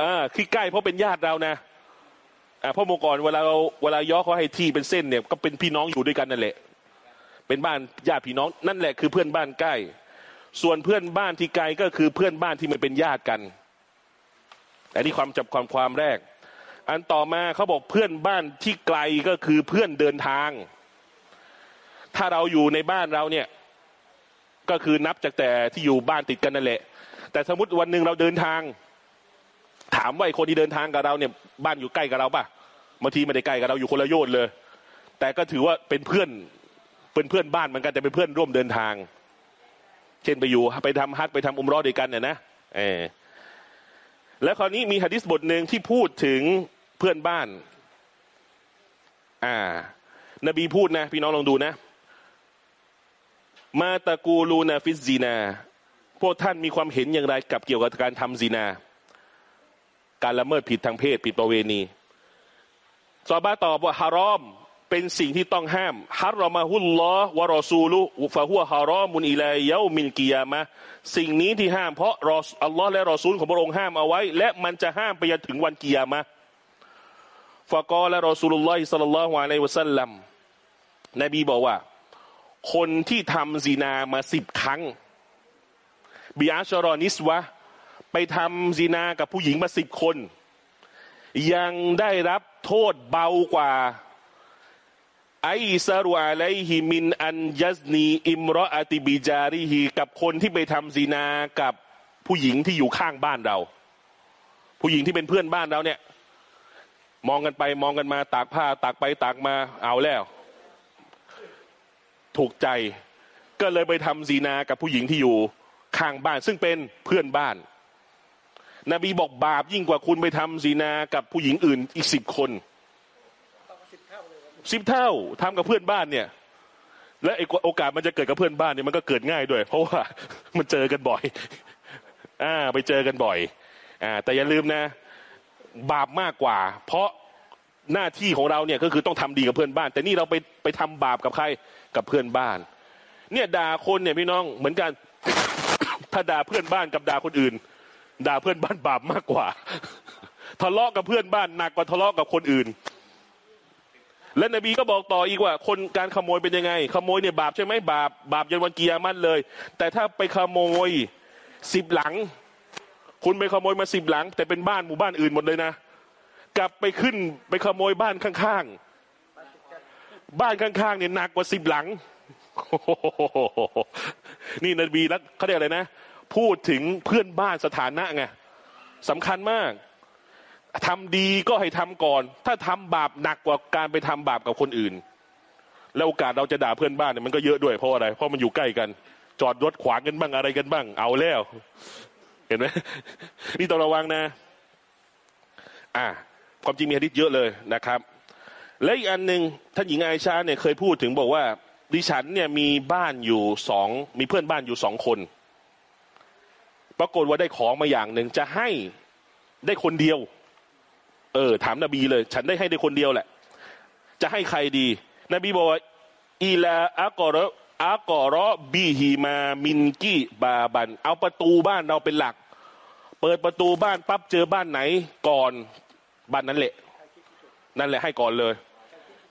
อ่าที่ใกล้เพราะเป็นญาติเรานะอ่าพราะเมื่อก่อนเวลาเราเวลาย่อเขาให้ที่เป็นเส้นเนี่ย ก็เป็นพี่น้องอยู่ด้วยกันนั่นแหละ เป็นบ้านญาติพี่น้องนั่นแหละคือเพื่อนบ้านใกล้ ส่วนเพื่อนบ้านที่ไกลก็คือเพื่อนบ้านที่ไม่เป็นญาติกันอันนี้ความจับความความแรก อันต่อมาเขาบอกเพื่อนบ้านที่ไกลก็คือเพื่อนเดินทาง ถ้าเราอยู่ในบ้านเราเนี่ย ก็คือนับจากแต่ที่อยู่บ้านติดกันนั่นแหละ แต่สมมติวันหนึ่งเราเดินทาง ถามว่าไอ้คนที่เดินทางกับเราเนี่ย บ้านอยู่ใกล้กับเราป่ะบางทีไม่ได้ใกล้กับเราอยู่คนละโยชน์เลย แต่ก็ถือว่าเป็นเพื่อนเป็นเพื่อนบ้านเหมือนกันแต่เป็นเพื่อนร่วมเดินทาง เช่นไปอยู่ไปทำฮัจญ์ไปทำอุมรอด้วยกันเนี่ยนะเออแล้วคราวนี้มีฮะดิษบทหนึ่งที่พูดถึงเพื่อนบ้าน อ่า นบีพูดนะ พี่น้องลองดูนะ ما تقولون في الزنا พวกท่านมีความเห็นอย่างไรกับเกี่ยวกับการทำซีนา การละเมิดผิดทางเพศผิดประเวณีซอบ้าตอบว่าฮารอมเป็นสิ่งที่ต้องห้ามฮารอมาฮุลลอวะรอซูลุฟะฮัวฮารอมุนอิลัยเยามินกิยามะสิ่งนี้ที่ห้ามเพราะรออัลลอฮ์และรอซูลของพระองค์ห้ามเอาไว้ และมันจะห้ามไปจนถึงวันกิยามะฟะกอและรอซูลุลลอฮิสัลลัลลอฮุอะลัยวะสัลลัมนบีบอกว่า คนที่ทำซีนามาสิบครั้งบิอาชรอนิสวะไปทำซีนากับผู้หญิงมาสิบคน ยังได้รับโทษเบากว่าไอซารุอาไลฮิมินอันยัสนีอิมรออาติบิจาริฮีกับคนที่ไปทำซีนากับผู้หญิงที่อยู่ข้างบ้านเรา ผู้หญิงที่เป็นเพื่อนบ้านเราเนี่ย มองกันไปมองกันมาตากผ้าตากไปตากมาเอาแล้ว ถูกใจ ก็เลยไปทำซีนากับผู้หญิงที่อยู่ข้างบ้าน ซึ่งเป็นเพื่อนบ้าน นบีบอกบาปยิ่งกว่าคุณไปทำซีนากับผู้หญิงอื่นอีกสิบคนสิบเท่าทำกับเพื่อนบ้านเนี่ย และไอ้โอกาสมันจะเกิดกับเพื่อนบ้านเนี่ยมันก็เกิดง่ายด้วย เพราะว่ามันเจอกันบ่อย อ่า ไปเจอกันบ่อย อ่า แต่อย่าลืมนะ บาปมากกว่า เพราะหน้าที่ของเราเนี่ยก็คือต้องทำดีกับเพื่อนบ้าน แต่นี่เราไปไปทำบาปกับใคร กับเพื่อนบ้าน เนี่ยด่าคนเนี่ยพี่น้องเหมือนกัน ถ้าด่าเพื่อนบ้านกับด่าคนอื่น ด่าเพื่อนบ้านบาปมากกว่า ทะเลาะกับเพื่อนบ้านหนักกว่าทะเลาะกับคนอื่น และนบีก็บอกต่ออีกว่า คนการขโมยเป็นยังไง ขโมยเนี่ยบาปใช่ไหมบาปบาปยันวันกิยามันเลย แต่ถ้าไปขโมยสิบหลัง คุณไปขโมยมาสิบหลัง แต่เป็นบ้านหมู่บ้านอื่นหมดเลยนะกลับไปขึ้นไปขโมยบ้านข้างๆ บ้านข้างๆเนี่ยหนักกว่าสิบหลังนี่นบีนักเขาเรียกอะไรนะ พูดถึงเพื่อนบ้านสถานะไงสำคัญมากทำดีก็ให้ทำก่อน ถ้าทำบาปหนักกว่าการไปทำบาปกับคนอื่น แล้วโอกาสเราจะด่าเพื่อนบ้านเนี่ยมันก็เยอะด้วยเพราะอะไร เพราะมันอยู่ใกล้กัน จอดรถขวางกันบ้างอะไรกันบ้าง เอาแล้ว เห็นไหมนี่ต้องระวังนะ อ่าความจริงมีฮะดิษเยอะเลยนะครับ และอีกอันหนึ่งท่านหญิงไอชาเนี่ยเคยพูดถึงบอกว่า ดิฉันเนี่ยมีบ้านอยู่สองมีเพื่อนบ้านอยู่สองคน ปรากฏว่าได้ของมาอย่างหนึ่งจะให้ได้คนเดียว เออ ถามนบีเลย ฉันได้ให้ได้คนเดียวแหละ จะให้ใครดี นบีบอกว่าอีลาอักรอักรอบีฮีมามินกี้บาบัน เอาประตูบ้านเราเป็นหลัก เปิดประตูบ้านปั๊บเจอบ้านไหนก่อนบ้านนั้นแหละนั่นแหละให้ก่อนเลย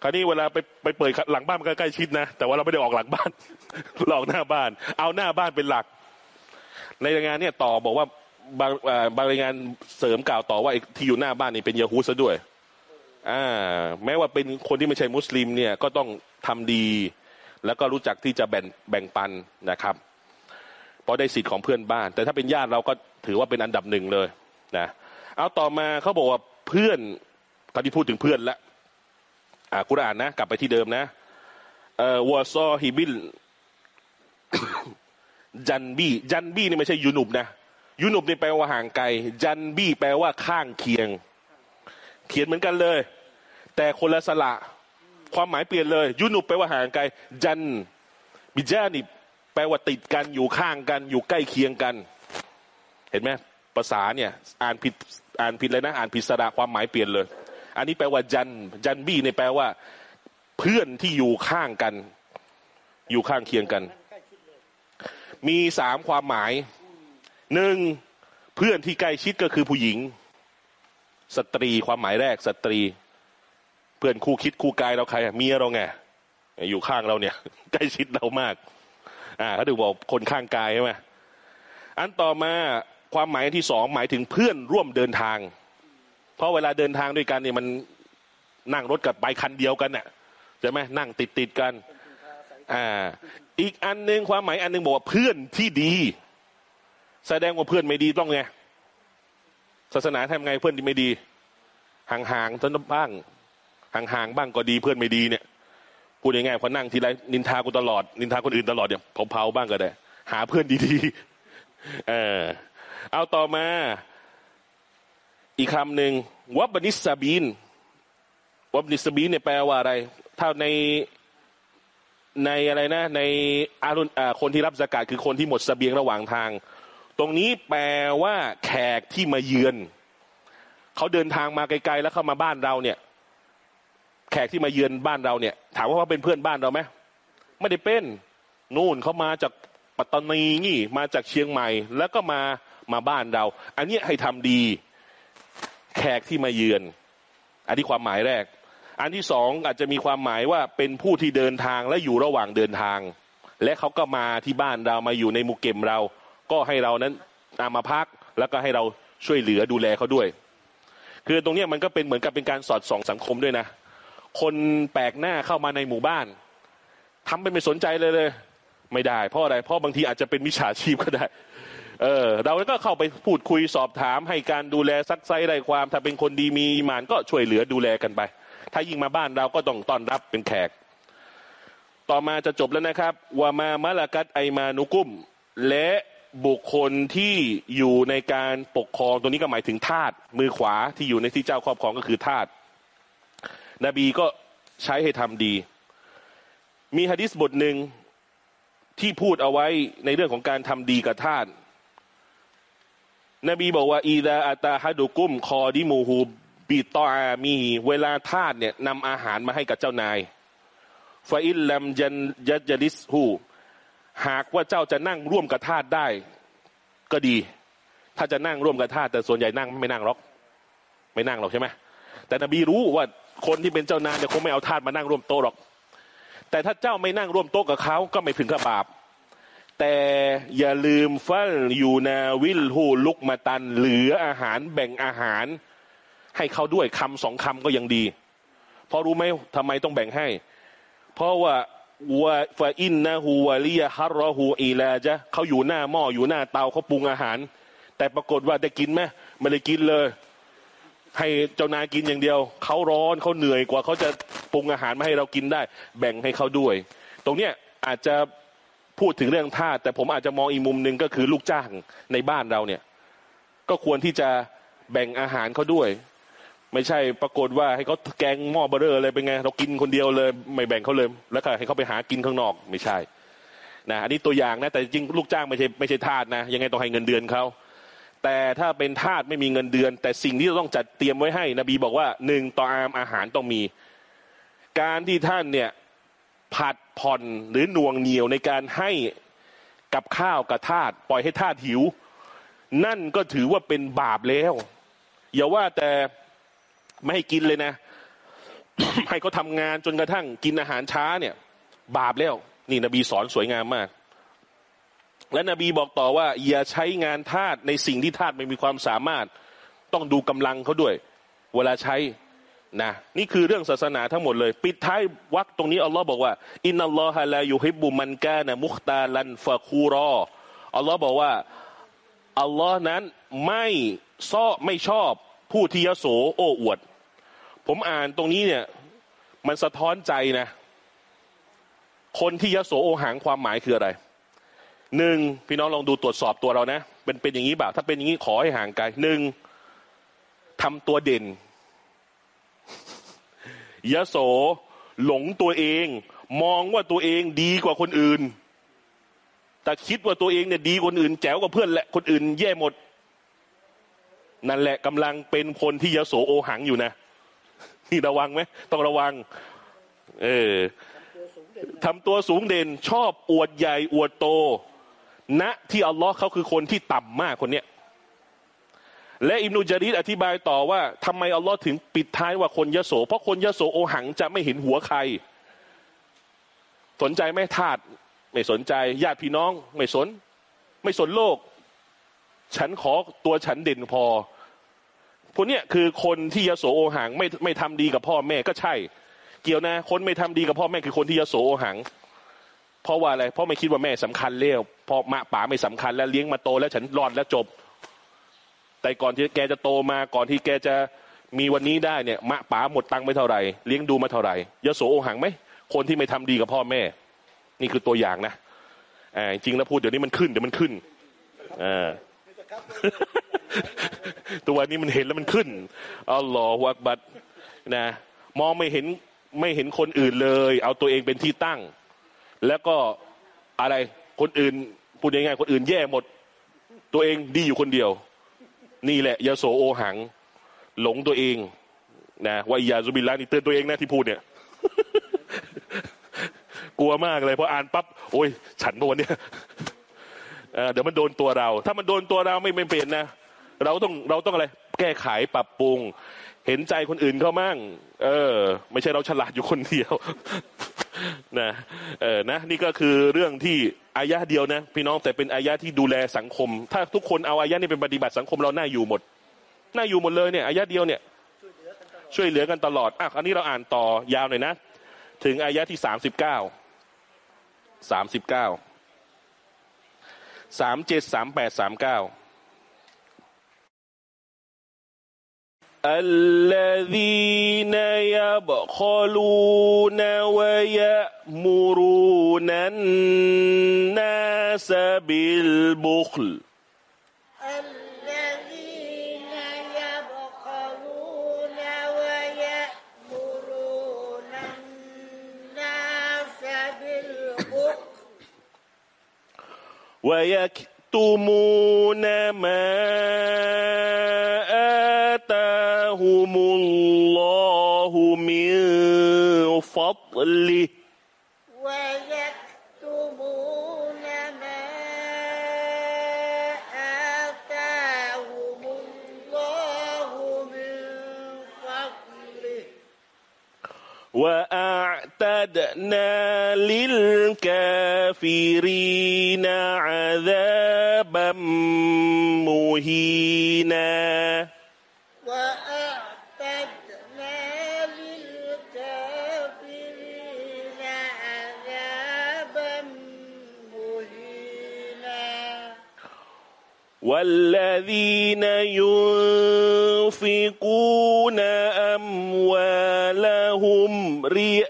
คราวนี้เวลาไปไปเปิดหลังบ้านมันก็ใกล้ชิดนะ แต่ว่าเราไม่ได้ออกหลังบ้านเราออกหน้าบ้าน เอาหน้าบ้านเป็นหลัก ในรายงานเนี่ยต่อบอกว่าบางบางรายงานเสริมกล่าวต่อว่าที่อยู่หน้าบ้านนี่เป็นยาฮูซะด้วยอ่าแม้ว่าเป็นคนที่ไม่ใช่มุสลิมเนี่ยก็ต้องทำดี แล้วก็รู้จักที่จะแบ่งแบ่งปันนะครับ เพราะได้สิทธิ์ของเพื่อนบ้าน แต่ถ้าเป็นญาติเราก็ถือว่าเป็นอันดับหนึ่งเลยนะเอาต่อมาเขาบอกว่าเพื่อนตอนที่พูดถึงเพื่อนแล้ว อ่ากุรอานนะ กลับไปที่เดิมนะเอ่อวอซอฮิบิลจันบี้จันบี้นี่ไม่ใช่ยูนุบนะยูนุบนี่แปลว่าห่างไกลจันบี้แปลว่าข้างเคียง เขียนเหมือนกันเลย แต่คนละสระความหมายเปลี่ยนเลยยูนุบแปลว่าห่างไกลจันบิจานิแปลว่าติดกันอยู่ข้างกัน อยู่ใกล้เคียงกัน เห็นไหมภาษาเนี่ย อ่านผิดอ่านผิดเลยนะ อ่านผิดสระความหมายเปลี่ยนเลย อันนี้แปลว่าจันจันบี้เนี่ยแปลว่า เพื่อนที่อยู่ข้างกัน อยู่ข้างเคียงกัน มีสามความหมายหนึ่งเพื่อนที่ใกล้ชิดก็คือผู้หญิง สตรีความหมายแรกสตรี เพื่อนคู่คิดคู่กายเราใครอะเมียเราไงอยู่ข้างเราเนี่ย ใกล้ชิดเรามาก อ่าเขาถึงบอกคนข้างกายใช่ไหมอันต่อมาความหมายที่สองหมายถึงเพื่อนร่วมเดินทาง เพราะเวลาเดินทางด้วยกันเนี่ยมันนั่งรถกับไปคันเดียวกันน่ะใช่ไหมนั่งติดติดกันอ่าอีกอันหนึ่งความหมายอันหนึ่งบอกว่าเพื่อนที่ดี แสดงว่าเพื่อนไม่ดีต้องไงศาสนาทำไงเพื่อนที่ไม่ดี ห่างๆต้นบ้างห่างๆบ้างก็ดีเพื่อนไม่ดีเนี่ยพูดง่ายๆพอนั่งทีไรนินทากูตลอด นินทาคนอื่นตลอดเนี่ยเผาๆบ้างก็ได้ หาเพื่อนดีๆเออเอาต่อมา อีกคำหนึ่งวับบนิสซาบีนวับบนิสซาบีนเนี่ยแปลว่าอะไร ถ้าในในอะไรนะ ในอารุณคนที่รับสกาดคือคนที่หมดสเสบียงระหว่างทาง ตรงนี้แปลว่า แขกที่มาเยือนเขาเดินทางมาไกลๆแล้วเข้ามาบ้านเราเนี่ย แขกที่มาเยือนบ้านเราเนี่ย ถามว่าเขาเป็นเพื่อนบ้านเราไหมไม่ได้เป็นนู่นเขามาจากปัตตานีนี่มาจากเชียงใหม่ แล้วก็มามาบ้านเรา อันนี้ให้ทำดี แขกที่มาเยือน อันนี้ความหมายแรก อันที่สองอาจจะมีความหมายว่าเป็นผู้ที่เดินทางและอยู่ระหว่างเดินทาง และเขาก็มาที่บ้านเรามาอยู่ในหมุเกมเรา ก็ให้เรานั้นตามมาพัก แล้วก็ให้เราช่วยเหลือดูแลเขาด้วย คือตรงนี้มันก็เป็นเหมือนกับเป็นการสอดส่องสังคมด้วยนะ คนแปลกหน้าเข้ามาในหมู่บ้านทำเป็นไม่สนใจเลยเลย ไม่ได้ เพราะอะไรเพราะบางทีอาจจะเป็นมิจฉาชีพก็ได้ เออเราก็เข้าไปพูดคุยสอบถามให้การดูแลซักไซได้ความ ถ้าเป็นคนดีมีอีหมานก็ช่วยเหลือดูแลกันไป ถ้ายิ่งมาบ้านเราก็ต้องต้อนรับเป็นแขก ต่อมาจะจบแล้วนะครับวามามะละกัตไอมานุกุม และบุคคลที่อยู่ในการปกครองตัวนี้ก็หมายถึงทาสมือขวาที่อยู่ในที่เจ้าครอบครองก็คือทาสนบีก็ใช้ให้ทำดี มีฮะดิษบทหนึ่งที่พูดเอาไว้ในเรื่องของการทำดีกับทาส นบีบอกว่าอีดาอัตาฮัดุกุมคอดิมูฮูบิตออามีเวลาทาสเนี่ยนำอาหารมาให้กับเจ้านายฟาอิลลัมยันยัจลิสฮูหากว่าเจ้าจะนั่งร่วมกับทาสได้ ก็ดี ถ้าจะนั่งร่วมกับทาสแต่ส่วนใหญ่นั่งไม่นั่งหรอก ไม่นั่งหรอกใช่ไหมแต่นบีรู้ว่าคนที่เป็นเจ้านายเนี่ยคงไม่เอาทาสมานั่งร่วมโต๊ะหรอก แต่ถ้าเจ้าไม่นั่งร่วมโต๊ะกับเขาก็ไม่ถึงกับบาป แต่อย่าลืมฟัลอยู่นาวิลฮูลุกมาตัน เหลืออาหารแบ่งอาหาร ให้เขาด้วยคำสองคำก็ยังดี เพราะรู้ไหมทำไมต้องแบ่งให้ เพราะว่าวะฟาอินนะฮูวะลียฮัรรอฮูอีลาจะเขาอยู่หน้าหม้ออยู่หน้าเตาเขาปรุงอาหาร แต่ปรากฏว่าได้กินไหมไม่ได้กินเลย ให้เจ้านายกินอย่างเดียวเขาร้อนเขาเหนื่อยกว่าเขาจะปรุงอาหารมาให้เรากินได้ แบ่งให้เขาด้วย ตรงเนี้ยอาจจะ พูดถึงเรื่องทาสแต่ผมอาจจะมองอีกมุมหนึ่งก็คือลูกจ้างในบ้านเราเนี่ย ก็ควรที่จะแบ่งอาหารเขาด้วย ไม่ใช่ปรากฏว่าให้เขาแกงหม้อเบอร์เรอเลยเป็นไงเรากินคนเดียวเลย ไม่แบ่งเขาเลย แล้วก็ให้เขาไปหากินข้างนอกไม่ใช่นะอันนี้ตัวอย่างนะแต่จริงลูกจ้างไม่ใช่ไม่ใช่ทาสนะ ยังไงต้องให้เงินเดือนเขาแต่ถ้าเป็นทาสไม่มีเงินเดือน แต่สิ่งที่เราต้องจัดเตรียมไว้ให้ นบีบอกว่าหนึ่งต่ออามอาหารต้องมี การที่ท่านเนี่ย ผัดผ่อนหรือหน่วงเหนียวในการให้กับข้าวกับทาสปล่อยให้ทาสหิว นั่นก็ถือว่าเป็นบาปแล้ว อย่าว่าแต่ไม่ให้กินเลยนะ ให้เขาทำงานจนกระทั่งกินอาหารช้าเนี่ย บาปแล้ว นี่นบีสอนสวยงามมาก และนบีบอกต่อว่า อย่าใช้งานทาสในสิ่งที่ทาสไม่มีความสามารถ ต้องดูกำลังเขาด้วย เวลาใช้ นะนี่คือเรื่องศาสนาทั้งหมดเลย ปิดท้ายวักตรงนี้อัลลอฮ์บอกว่า อินนัลลอฮะลายูฮิบบุมันกานะมุคตาลันฟะคูรออัลลอฮ์บอกว่าอัลลอฮ์นั้นไม่ซ้อไม่ชอบผู้ที่ยโสโอ้อวด ผมอ่านตรงนี้เนี่ย มันสะท้อนใจนะ คนที่ยโสโอหังความหมายคืออะไรหนึ่งพี่น้องลองดูตรวจสอบตัวเรานะ เป็นเป็นอย่างนี้บ่าถ้าเป็นอย่างนี้ขอให้ห่างไกลหนึ่งทำตัวเด่น ยโสหลงตัวเอง มองว่าตัวเองดีกว่าคนอื่น แต่คิดว่าตัวเองเนี่ยดีกว่าคนอื่น แจ๋วกว่าเพื่อนแหละคนอื่น แย่หมด นั่นแหละกำลังเป็นคนที่ยโสโอหังอยู่นะนี่ระวังไหมต้องระวัง เออทำตัวสูงเด่นชอบอวดใหญ่อวดโตณที่อัลลอฮ์เขาคือคนที่ต่ำมากคนเนี้ย และอิมนุจาริดอธิบายต่อว่าทำไมอัลลอฮ์ถึงปิดท้ายว่าคนยโส เพราะคนยโสโอหังจะไม่เห็นหัวใคร สนใจไหมทาสไม่สนใจญาติพี่น้อง ไม่สน ไม่สนโลก ฉันขอตัวฉันเด่นพอพวกเนี้ยคือคนที่ยโสโอหังไม่ไม่ทำดีกับพ่อแม่ก็ใช่ เกี่ยวนะ คนไม่ทำดีกับพ่อแม่คือคนที่ยโสโอหัง เพราะว่าอะไรเพราะไม่คิดว่าแม่สำคัญแล้วพอมาป๋าไม่สำคัญแล้วเลี้ยงมาโตแล้วฉันรอดแล้วจบ แต่ก่อนที่แกจะโตมาก่อนที่แกจะมีวันนี้ได้เนี่ยมะป๋าหมดตังค์ไม่เท่าไหร่เลี้ยงดูมาเท่าไหร่ยโสโอหังไหมคนที่ไม่ทำดีกับพ่อแม่ นี่คือตัวอย่างนะอ่าจริงแล้วพูดเดี๋ยวนี้มันขึ้นเดี๋ยวมันขึ้นอ่าตัวนี้มันเห็นแล้วมันขึ้นอัลลอฮฺวักบัดนะมองไม่เห็นไม่เห็นคนอื่นเลย เอาตัวเองเป็นที่ตั้ง แล้วก็อะไรคนอื่นพูดง่ายๆคนอื่นแย่หมด ตัวเองดีอยู่คนเดียว นี่แหละยาโสโอหัง หลงตัวเองนะวายาซุบิลลานี่เตือนตัวเองนะที่พูดเนี่ยกลัวมากเลยพออ่านปั๊บโอ้ย ฉันโดนเนี่ยเเดี๋ยวมันโดนตัวเรา ถ้ามันโดนตัวเราไม่ไม่เปลี่ยนนะ เราต้องเราต้องอะไร แก้ไขปรับปรุง เห็นใจคนอื่นเขามั่ง เออ ไม่ใช่เราฉลาดอยู่คนเดียว นะเออนะนี่ก็คือเรื่องที่อายะเดียวนะพี่น้องแต่เป็นอายะที่ดูแลสังคม ถ้าทุกคนเอาอายะนี้เป็นปฏิบัติสังคมเราหน้าอยู่หมดหน้าอยู่หมดเลยเนี่ยอายะเดียวเนี่ยช่วยเหลือกันตลอดอะอันนี้เราอ่านต่อยาวหน่อยนะ ถึงอายะที่สามสิบเก้าสามสิบเก้าสามเจ็ดสามแปดสามเก้า الذين يبخلون ويأمرون الناس بالبخل. الذين يبخلون ويأمرون الناس بالبخل. ويكتمون ما فضله ويكتمون ما آتاهم الله من فضله. وأعتدنا للكافرين عذابا مهينا. والذين ينفقون أموالهم رئاء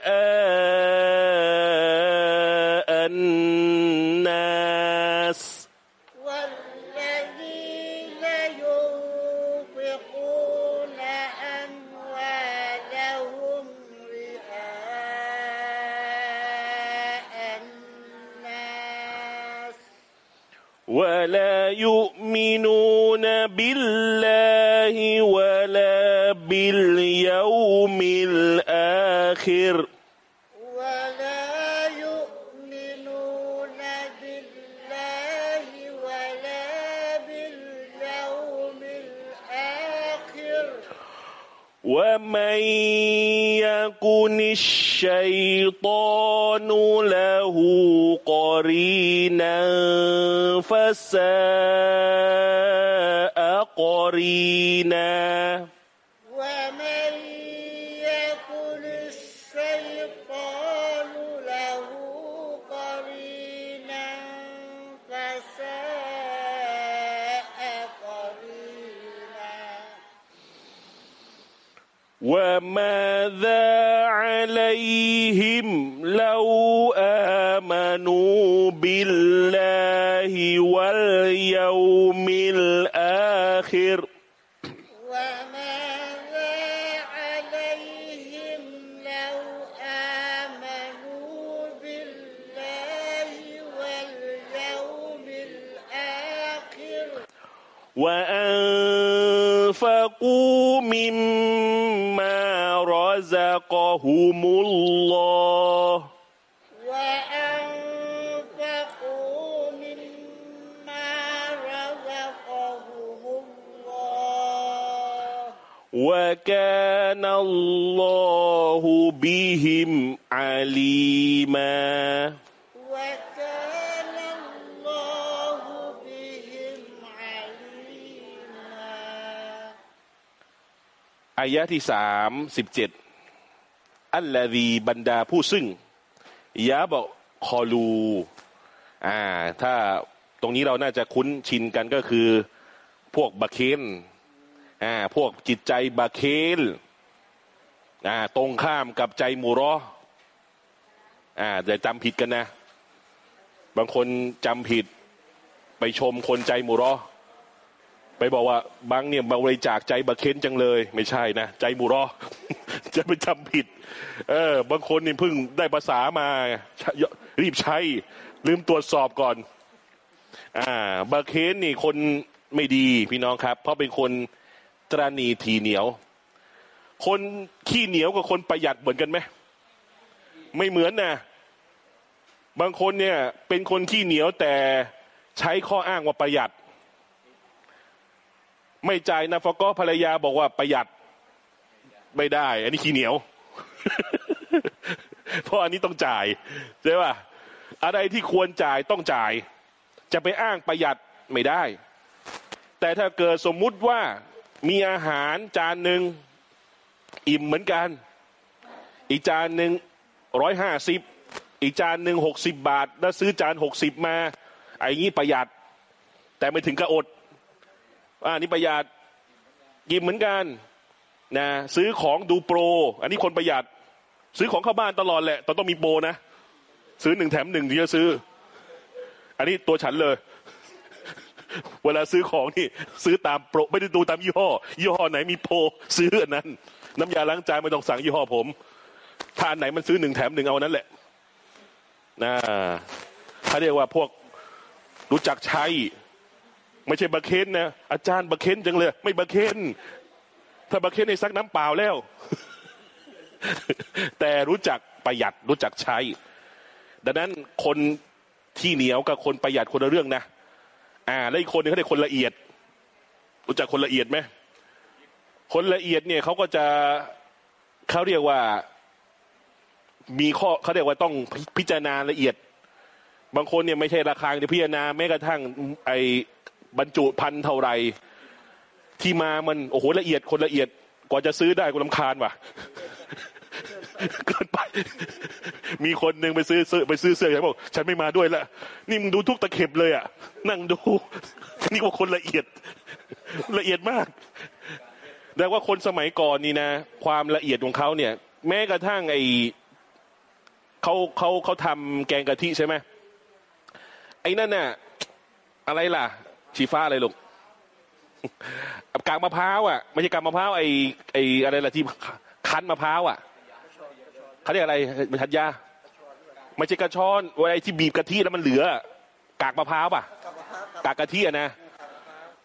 بالله ولا باليوم الآخر. ولا يؤمنون بالله ولا باليوم الآخر. ومن يكن الشيطان له قرينا فساء قرينا ومن يكن الشيطان له قرينا فساء قرينا. وماذا عليهم لو آمنوا بالله واليوم الآخر وماذا عليهم لو آمنوا بالله واليوم الآخر وأنفقوا مما رزقهم الله كان الله بهم عليما وكان الله بهم عليما آية 37 الذي บรรดาผู้ซึ่งยาบอกคอลูอ่าถ้าตรงนี้เราน่าจะคุ้นชินกันก็คือพวกบะเคน อ่าพวกจิตใจบาเคนอ่าตรงข้ามกับใจมูรออ่าแต่จำผิดกันนะ บางคนจำผิดไปชมคนใจมูรอไปบอกว่าบางเนี่ยบริจาคใจบาเคนจังเลย ไม่ใช่นะ ใจมูรอจะไปจำผิด เออ บางคนนี่เพิ่งได้ภาษามา รีบใช้ ลืมตรวจสอบก่อน อ่า บาเคนนี่คนไม่ดีพี่น้องครับ เพราะเป็นคน ตรณีทีเหนียว คนขี้เหนียวกับคนประหยัดเหมือนกันไหมไม่เหมือนนะบางคนเนี่ยเป็นคนขี้เหนียวแต่ใช้ข้ออ้างว่าประหยัด ไม่จ่ายนะฟก็ภรรยาบอกว่าประหยัดไม่ได้ อันนี้ขี้เหนียว เพราะอันนี้ต้องจ่ายใช่ป่ะอะไรที่ควรจ่ายต้องจ่าย จะไปอ้างประหยัดไม่ได้ แต่ถ้าเกิดสมมุติว่า มีอาหารจานหนึ่งอิ่มเหมือนกัน อีกจานหนึ่งร้อยห้าสิบอีกจานหนึ่งหกสิบบาท แล้วซื้อจานหกสิบมาไอ้นี้ประหยัด แต่ไม่ถึงกระอดอ่านี่ประหยัดยิ้มเหมือนกันนะซื้อของดูโปร อันนี้คนประหยัด ซื้อของเข้าบ้านตลอดแหละต้องต้องมีโปรนะ ซื้อหนึ่งแถมหนึ่งที่จะซื้อ อันนี้ตัวฉันเลย เวลาซื้อของนี่ ซื้อตามโปรไม่ได้ดูตามยี่ห้อ ยี่ห้อไหนมีโปรซื้ออันนั้น น้ำยาล้างจานไม่ต้องสั่งยี่ห้อผม ถ้าอันไหนมันซื้อหนึ่งแถมหนึ่งเอานั้นแหละนะถ้าเรียกว่าพวกรู้จักใช้ ไม่ใช่บะเคนนะอาจารย์บะเคนจังเลย ไม่บะเคนถ้าบะเคนในซักน้ำเปล่าแล้ว แต่รู้จักประหยัดรู้จักใช้ ดังนั้นคนที่เหนียวกับคนประหยัดคนละเรื่องนะ อ่าแล้วอีกคนนึงเขาเรียกคนละเอียดรู้จักคนละเอียดไหมคนละเอียดเนี่ยเขาก็จะเขาเรียกว่ามีข้อเขาเรียกว่าต้องพิจารณาละเอียด บางคนเนี่ยไม่ใช่ราคาที่พิจารณาแม้กระทั่งไอ้บรรจุพันเท่าไรที่มามันโอ้โหละเอียดคนละเอียดกว่าจะซื้อได้กูลำคาญว่ะ เกินไป มีคนหนึ่งไปซื้อเสื้อไปซื้อเสื้อฉันบอก ฉันไม่มาด้วยละนี่มึงดูทุกตะเข็บเลยอะ นั่งดู นี่ว่าคนละเอียด ละเอียดมากแต่ว่าคนสมัยก่อนนี่นะ ความละเอียดของเขาเนี่ย แม้กระทั่งไอเขาเขาเขาทำแกงกะทิใช่ไหมไอ้นั่นน่ะ อะไรล่ะ ชีฟ้าอะไรลูกกากมะพร้าวอะไม่ใช่กากมะพร้าวไอ้ไอ้อะไรล่ะที่คั้นมะพร้าวอะ เขาเรียกอะไรมันทัดยาไม่ใช่กระชอนไอ้ที่บีบกะทิแล้วมันเหลือ กากมะพร้าวป่ะ กากกะทิอะนะ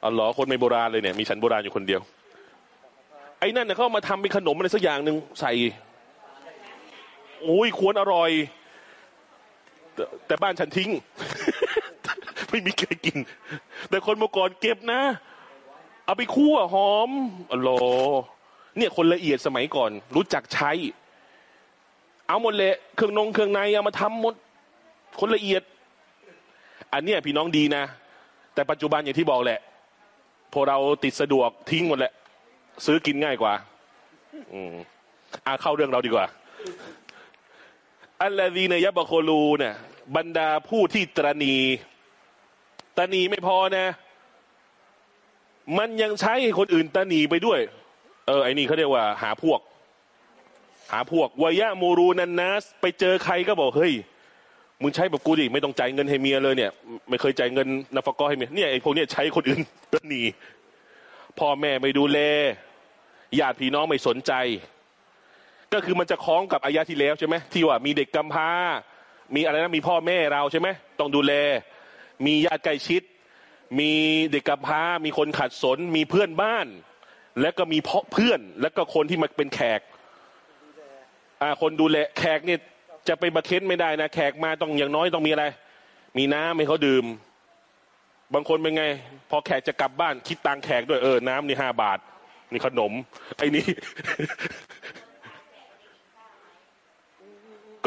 อ๋อเหรอคนไม่โบราณเลยเนี่ยมีฉันโบราณอยู่คนเดียว ไอ้นั่นเนี่ยเขาเอามาทำเป็นขนมอะไรสักอย่างหนึ่งใส่โอ้ยควรอร่อยแต่แต่บ้านฉันทิ้ง ไม่มีใครกิน แต่คนเมื่อก่อนเก็บนะ เอาไปคั่วหอมอ๋อเหรอเนี่ยคนละเอียดสมัยก่อน รู้จักใช้ เอาหมดเลยเครื่องนงเครื่องในเอามาทำหมด คนละเอียด อันเนี้ยพี่น้องดีนะ แต่ปัจจุบันอย่างที่บอกแหละ พอเราติดสะดวกทิ้งหมดแหละ ซื้อกินง่ายกว่า อืมอ่าเข้าเรื่องเราดีกว่า อัลลอฮีเนยบะโคลูเนี่ยบรรดาผู้ที่ตรณีตรณีไม่พอนะ มันยังใช้คนอื่นตรณีไปด้วย เออไอ้นี่เขาเรียกว่า หาพวก หาพวกวายะมูรูนันนัสไปเจอใครก็บอกเฮ้ยมึงใช้แบบกูดิไม่ต้องจ่ายเงินให้เมียเลยเนี่ย ไม่เคยจ่ายเงินนาฟกอให้เมียเนี่ยไอ้พวกเนี้ยใช้คนอื่นตรณีพ่อแม่ไม่ดูแลญาติพี่น้องไม่สนใจ ก็คือมันจะคล้องกับอายะที่แล้วใช่ไหมที่ว่ามีเด็กกำพร้า มีอะไรนะมีพ่อแม่เราใช่ไหมต้องดูแล มีญาติใกล้ชิด มีเด็กกำพร้า มีคนขัดสน มีเพื่อนบ้าน แล้วก็มีเพื่อน แล้วก็คนที่มาเป็นแขก คนดูแลแขกเนี่ยจะไปบัเค้นไม่ได้นะแขกมาต้องอย่างน้อยต้องมีอะไร มีน้ำให้เขาดื่ม บางคนเป็นไง พอแขกจะกลับบ้านคิดตังแขกด้วยเออน้ำนี่ห้าบาท นี่ขนม ไอ้นี่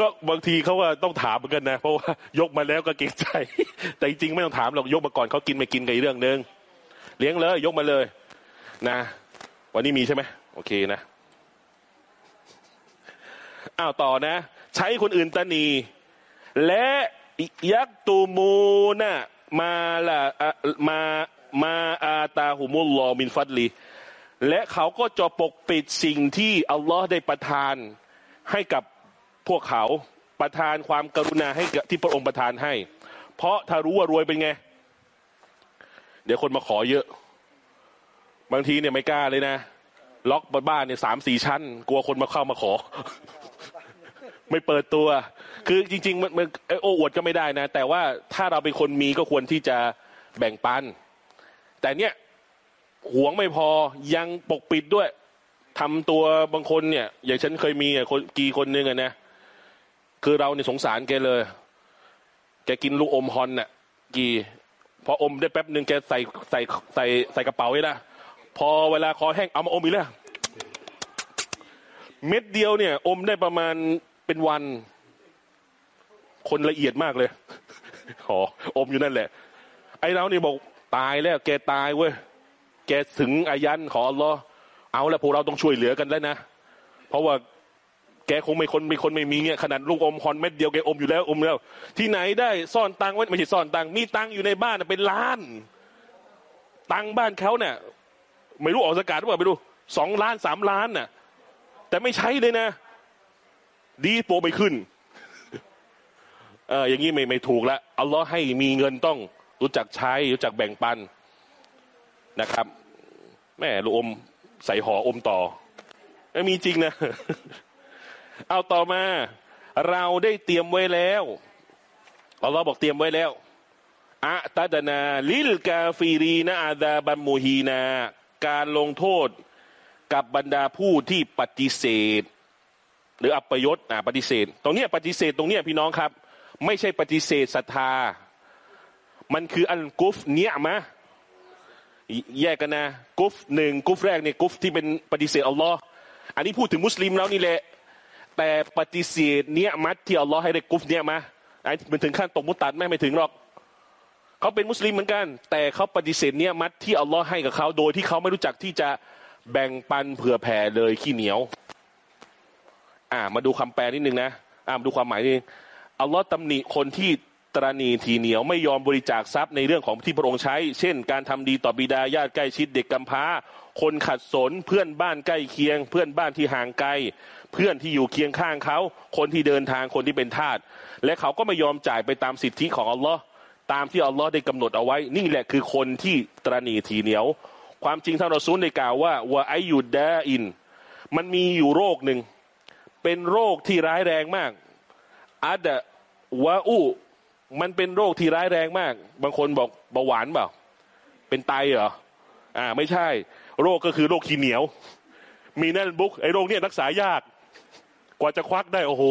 ก็บางทีเขาว่าต้องถามเหมือนกันนะ เพราะว่ายกมาแล้วก็เกรงใจ แต่จริงไม่ต้องถามหรอกยกมาก่อนเขากินไม่กินกันอีกเรื่องหนึ่งเลี้ยงเลย ยกมาเลย นะ วันนี้มีใช่ไหมโอเคนะ อ้าวต่อนะ ใช้คนอื่นตะนี และยักตูมูนะมาละมามาอาตาหุมุลลอมินฟัดลีและเขาก็จะปกปิดสิ่งที่อัลลอฮ์ได้ประทานให้กับพวกเขาประทานความกรุณาให้ที่พระองค์ประทานให้ เพราะถ้ารู้ว่ารวยเป็นไง เดี๋ยวคนมาขอเยอะ บางทีเนี่ยไม่กล้าเลยนะ ล็อกบ้านเนี่ยสามสี่ชั้น กลัวคนมาเข้ามาขอ ไม่เปิดตัว คือจริงๆมันมันโอ้อวดก็ไม่ได้นะ แต่ว่าถ้าเราเป็นคนมีก็ควรที่จะแบ่งปัน แต่เนี่ยหวงไม่พอยังปกปิดด้วยทำตัวบางคนเนี่ย อย่างฉันเคยมีอะคนกีคนนึงอะนะคือเราเนี่ยสงสารแกเลย แกกินลูกอมฮอนน่ะ กีพออมได้แป๊บหนึ่งแกใส่ใส่ใส่ใส่กระเป๋าไว้ละพอเวลาคอแห้งเอามาอมอีกแล้วเม็ดเดียวเนี่ย อมได้ประมาณ เป็นวัน คนละเอียดมากเลยขออมอยู่นั่นแหละ ไอ้เรานี่บอกตายแล้ว แกตายเว้ยแกถึงอายันขออัลลอฮ์เอาละพวกเราต้องช่วยเหลือกันแล้วนะ เพราะว่าแกคงไม่คนไม่คนไม่มีเนี่ยขนาดลูกอมฮอนเม็ดเดียวแกอมอยู่แล้วอมแล้ว ที่ไหนได้ซ่อนตังไว้ไม่ใช่ซ่อนตังมีตังอยู่ในบ้านเป็นล้าน ตังบ้านเขาเนี่ยไม่รู้ออกสกาดหรือเปล่าไม่รู้สองล้านสามล้านน่ะ แต่ไม่ใช้เลยนะ ดีโปรไม่ขึ้นเอออย่างนี้ไม่ไม่ถูกแล้วอัลลอฮ์ให้มีเงินต้องรู้จักใช้รู้จักแบ่งปันนะครับ แม่ลูกอมใส่ห่ออมต่อไม่มีจริงนะ เอาต่อมา เราได้เตรียมไว้แล้วอัลลอฮ์บอกเตรียมไว้แล้วอะตัดนา ลิลกาฟีรีนาอาดาบัมมูฮีนา การลงโทษกับบรรดาผู้ที่ปฏิเสธ หรืออัปยศปฏิเสธ ตรงเนี้ยปฏิเสธตรงเนี้ยพี่น้องครับ ไม่ใช่ปฏิเสธศรัทธา มันคืออันกุฟเนี้ยมะแยกกันนะ กุฟหนึ่งกุฟแรกเนี่ยกุฟที่เป็นปฏิเสธอัลลอฮ์อันนี้พูดถึงมุสลิมแล้วนี่แหละ แต่ปฏิเสธเนี้ยมัดที่อัลลอฮ์ให้ได้กุฟเนี้ยมาไอ้มันถึงขั้นตกมุตัดไหม่ไม่ถึงหรอกเขาเป็นมุสลิมเหมือนกัน แต่เขาปฏิเสธเนี้ยมัดที่อัลลอฮ์ให้กับเขาโดยที่เขาไม่รู้จักที่จะแบ่งปันเผื่อแผ่เลยขี้เหนียว อ่า มาดูคำแปลนิดนึงนะอ่ามาดูความหมายนิดนึงอัลลอฮ์ตำหนิคนที่ตรณีทีเหนียวไม่ยอมบริจาคทรัพย์ในเรื่องของที่พระองค์ใช้ เช่น การทำดีต่อบิดาญาติใกล้ชิดเด็กกำพร้า คนขัดสนเพื่อนบ้านใกล้เคียง เพื่อนบ้านที่ห่างไกล เพื่อนที่อยู่เคียงข้างเขา คนที่เดินทางคนที่เป็นทาสและเขาก็ไม่ยอมจ่ายไปตามสิทธิของอัลลอฮ์ตามที่อัลลอฮ์ได้กำหนดเอาไว้ นี่แหละคือคนที่ตรณีทีเหนียว ความจริงท่านรอซูลได้กล่าวว่าวะไอยุดดาอิน มันมีอยู่โรคหนึ่ง เป็นโรคที่ร้ายแรงมากอาดะวะอูมันเป็นโรคที่ร้ายแรงมาก บางคนบอกเบาหวานเปล่า เป็นไตเหรอ อ่า ไม่ใช่ โรคก็คือโรคขี้เหนียว มีแน่นบุ๊กไอ้โรคเนี่ยรักษายาก กว่าจะควักได้ โอ้โห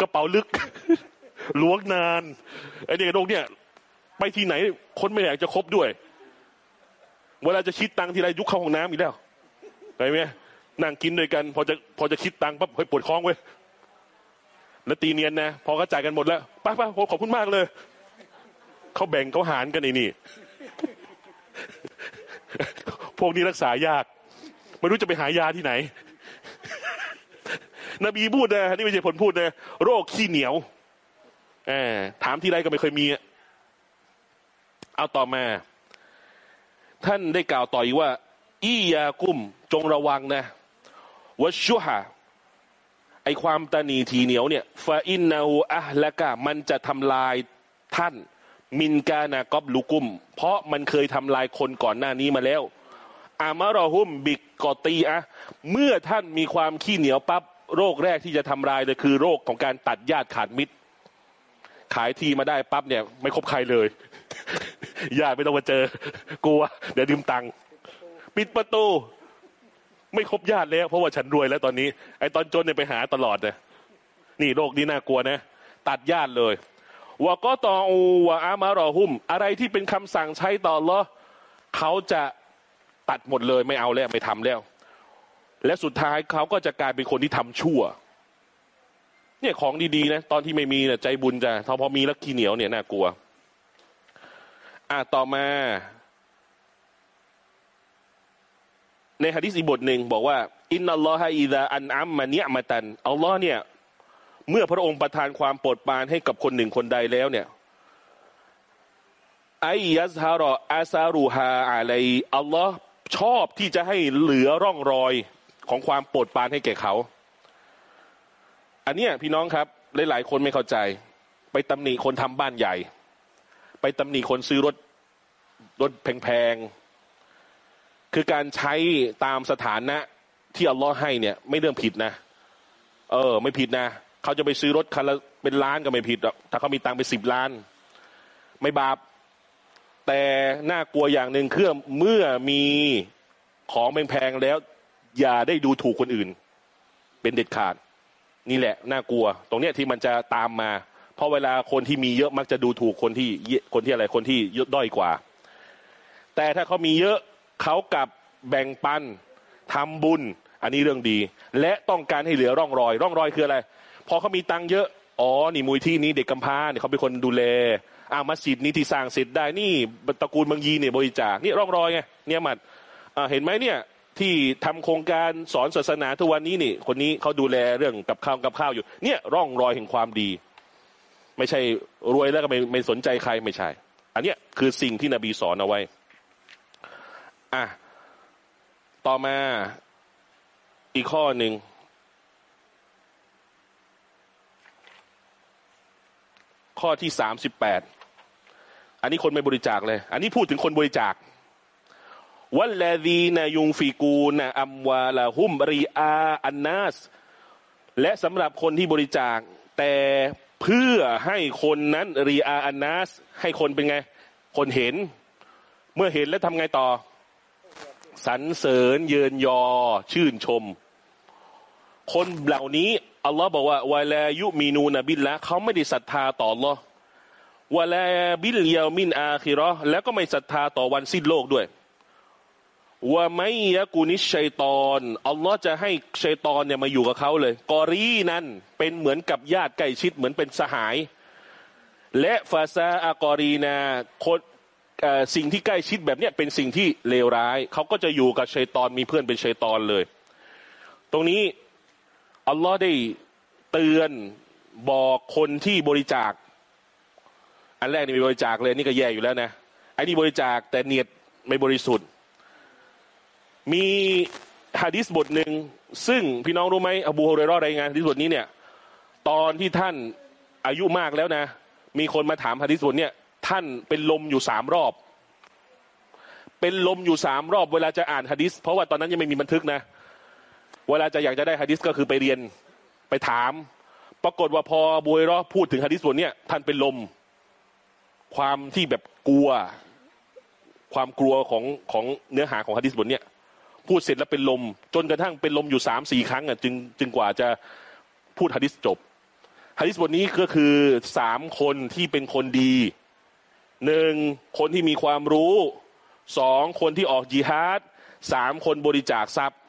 กระเป๋าลึก ล้วงนาน ไอ้เนี่ยโรคเนี่ยไปที่ไหน คนไม่อยากจะคบด้วย เวลาจะคิดตังค์ทีไรยุคเข้าห้องน้ำอีกแล้ว ไปไหมนั่งกินด้วยกัน พอจะพอจะคิดตังค์ปั๊บเฮ้ยปวดท้องเว้ยแล้วตีเนียนนะ พอเขาจ่ายกันหมดแล้วป้าป้าขอบคุณมากเลยเขาแบ่งเขาหารกันไอ้นี่ พวกนี้รักษายากไม่รู้จะไปหายาที่ไหน นบีพูดนะนี่ไม่ใช่ผลพูดนะโรคขี้เหนียวแอบถามที่ไรก็ไม่เคยมีเอาต่อมา ท่านได้กล่าวต่ออีกว่า อียากุมจงระวังนะวัชชุฮะไอความตานีทีเหนียวเนี่ยฟาอินนาหูอะละกะมันจะทำลายท่าน มินกานากอบลูกุม เพราะมันเคยทำลายคนก่อนหน้านี้มาแล้ว อามารอหุมบิกกอตีอะเมื่อท่านมีความขี้เหนียวปั๊บโรคแรกที่จะทำลายเลยคือโรคของการตัดญาติขาดมิตร ขายทีมาได้ปั๊บเนี่ย ไม่คบใครเลย ญาติไม่ต้องมาเจอกลัว เดี๋ยวดื่มตังค์ ปิดประตู ไม่คบญาติแล้วเพราะว่าฉันรวยแล้วตอนนี้ ไอ้ตอนจนเนี่ยไปหาตลอดเลยนี่โรคนี้น่ากลัวนะ ตัดญาติเลยวะก็ตออูวะอามารอหุม อะไรที่เป็นคำสั่งใช้ต่อเหรอเขาจะตัดหมดเลยไม่เอาแล้วไม่ทำแล้ว และสุดท้ายเขาก็จะกลายเป็นคนที่ทำชั่ว เนี่ยของดีๆนะตอนที่ไม่มีเนี่ยใจบุญจ้ะพอมีแล้วขี้เหนียวเนี่ยน่ากลัว อะต่อมา ในฮะดิษอีกบทหนึ่งบอกว่า อินนัลลอฮะอิดะอันอัมมาเนียมาตันอัลลอฮ์เนี่ย เมื่อพระองค์ประทานความโปรดปรานให้กับคนหนึ่งคนใดแล้วเนี่ยไอยัสฮารออาซารูฮาอะไรอัลลอฮ์ชอบที่จะให้เหลือร่องรอยของความโปรดปรานให้แก่เขา อันเนี้ยพี่น้องครับ หลาย ๆ คนไม่เข้าใจ ไปตำหนิคนทำบ้านใหญ่ ไปตำหนิคนซื้อรถรถแพงๆ คือการใช้ตามสถานะที่อัลลอฮ์ให้เนี่ยไม่เรื่องผิดนะ เออ ไม่ผิดนะเขาจะไปซื้อรถคันละเป็นล้านก็ไม่ผิดหรอกถ้าเขามีตังค์ไปสิบล้าน ไม่บาป แต่น่ากลัวอย่างหนึ่งคือเมื่อมีของแพงๆแล้ว อย่าได้ดูถูกคนอื่น เป็นเด็ดขาด นี่แหละ น่ากลัว ตรงเนี้ยที่มันจะตามมา เพราะเวลาคนที่มีเยอะมักจะดูถูกคนที่คนที่อะไรคนที่ยด้อยกว่า แต่ถ้าเขามีเยอะ เขากลับแบ่งปันทำบุญ อันนี้เรื่องดี และต้องการให้เหลือร่องรอย ร่องรอยคืออะไร พอเขามีตังค์เยอะ อ๋อ นี่มูลที่นี้เด็กกำพร้าเนี่ยเขาเป็นคนดูแลอ่ามัสยิดนี้ที่สร้างเสร็จได้นี่ตระกูลบางยีเนี่ยบริจาคนี่ร่องรอยไงเนี่ยมัดเห็นไหมเนี่ยที่ทำโครงการสอนศาสนาทุกวันนี้นี่ คนนี้เขาดูแลเรื่องกับข้าวกับข้าวอยู่ เนี่ยร่องรอยแห่งความดี ไม่ใช่รวยแล้วก็ไม่ไม่สนใจใครไม่ใช่ อันเนี้ยคือสิ่งที่นบีสอนเอาไว้ อะ ต่อมาอีกข้อหนึ่งข้อที่สามสิบแปดอันนี้คนไม่บริจาคเลย อันนี้พูดถึงคนบริจาควัลลดีนายุงฟีกูนอัมวาลาหุมรีอาอันนัสและสำหรับคนที่บริจาค แต่เพื่อให้คนนั้นรีอาอันนัสให้คนเป็นไง คนเห็น เมื่อเห็นแล้วทำไงต่อ สรรเสริญเยินยอชื่นชม คนเหล่านี้อัลลอฮ์บอกว่าวะลายุมีนูนบิลละเขาไม่ได้ศรัทธาต่ออัลลอฮ์วะลาบิลยามินอาคิรอแล้วก็ไม่ศรัทธาต่อวันสิ้นโลกด้วยว่าไม่ยะกูนิชัยตอนอัลลอฮ์จะให้ชัยตอนเนี่ยมาอยู่กับเขาเลย กอรีนั้นเป็นเหมือนกับญาติใกล้ชิดเหมือนเป็นสหาย และฟาซาอากอรีนาคน สิ่งที่ใกล้ชิดแบบเนี้ยเป็นสิ่งที่เลวร้าย เขาก็จะอยู่กับชัยตอนมีเพื่อนเป็นชัยตอนเลย ตรงนี้อัลลอฮ์ได้เตือนบอกคนที่บริจาค อันแรกนี่ม่บริจาคเลยนี่ก็แย่อยู่แล้วนะไอ้นี่บริจาคแต่เนียดไม่บริสุทธิ์ มีฮะดิษบทหนึ่งซึ่งพี่น้องรู้ไหมอบูฮุเรรอรายงานฮะดิษบทนี้เนี่ย ตอนที่ท่านอายุมากแล้วนะ มีคนมาถามฮะดิษบทเนี่ย ท่านเป็นลมอยู่สามรอบ เป็นลมอยู่สามรอบเวลาจะอ่านฮะดิษเพราะว่าตอนนั้นยังไม่มีบันทึกนะ เวลาจะอยากจะได้ฮะดิษก็คือไปเรียนไปถาม ปรากฏว่าพอบุยรอพูดถึงฮะดิษบทเนี้ยท่านเป็นลม ความที่แบบกลัว ความกลัวของของเนื้อหาของฮะดิษบทเนี้ยพูดเสร็จแล้วเป็นลม จนกระทั่งเป็นลมอยู่สามสี่ครั้งอะจึงจึงกว่าจะพูดฮะดิษจบฮะดิษบทนี้ก็คือสามคนที่เป็นคนดี หนึ่งคนที่มีความรู้สองคนที่ออกจิฮาดสามคนบริจาคทรัพย์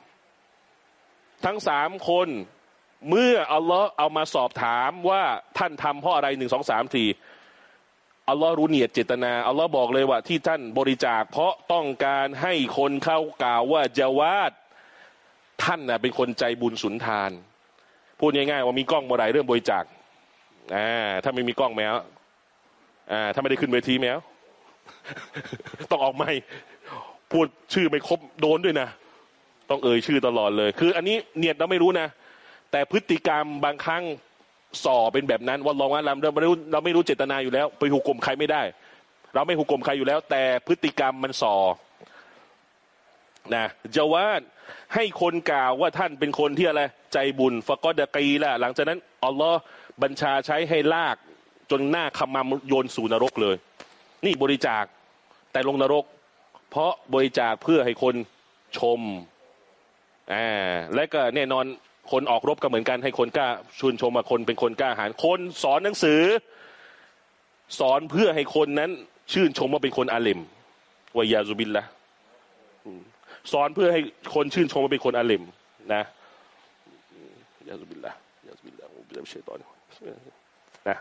ทั้งสามคนเมื่ออัลลอฮ์เอามาสอบถามว่าท่านทำเพราะอะไรหนึ่งสองสามทีอัลลอฮ์รู้เนียดเจตนาอัลลอฮ์บอกเลยว่าที่ท่านบริจาค เพราะต้องการให้คนเข้ากล่าวว่าจาวาดท่านน่ะเป็นคนใจบุญสุนทาน พูดง่ายๆว่ามีกล้องเมื่อไรเรื่องบริจาคอ่าถ้าไม่มีกล้องแมว อ่าถ้าไม่ได้ขึ้นเวทีแมวต้องออกไม่พูดชื่อไม่ครบโดนด้วยนะ ต้องเอ่ยชื่อตลอดเลย คือ อันนี้เนียดเราไม่รู้นะ แต่พฤติกรรมบางครั้งส่อเป็นแบบนั้นว่าลองว่าเราเราไม่รู้เราไม่รู้เจตนาอยู่แล้ว ไปหุกกลมใครไม่ได้ เราไม่หุกกลมใครอยู่แล้ว แต่พฤติกรรมมันส่อนะจะว่าให้คนกล่าวว่าท่านเป็นคนที่อะไร ใจบุญฟะก็ดะกีละหลังจากนั้นอัลลอฮ์บัญชาใช้ให้ลาก จนหน้าขมำโยนสู่นรกเลย นี่บริจาคแต่ลงนรก เพราะบริจาคเพื่อให้คนชมอ่าและก็แน่นอนคนออกรบก็เหมือนกันให้คนกล้าชุนชมว่าคนเป็นคนกล้าหาญคนสอนหนังสือ สอนเพื่อให้คนนั้น ชื่นชมว่าเป็นคนอาเลมวายาซุบินละสอนเพื่อให้คนชื่นชมว่าเป็นคนอาเลมนะยาซุบินละยาซุบินละบิลลาฮิมินชัยฏอนนะ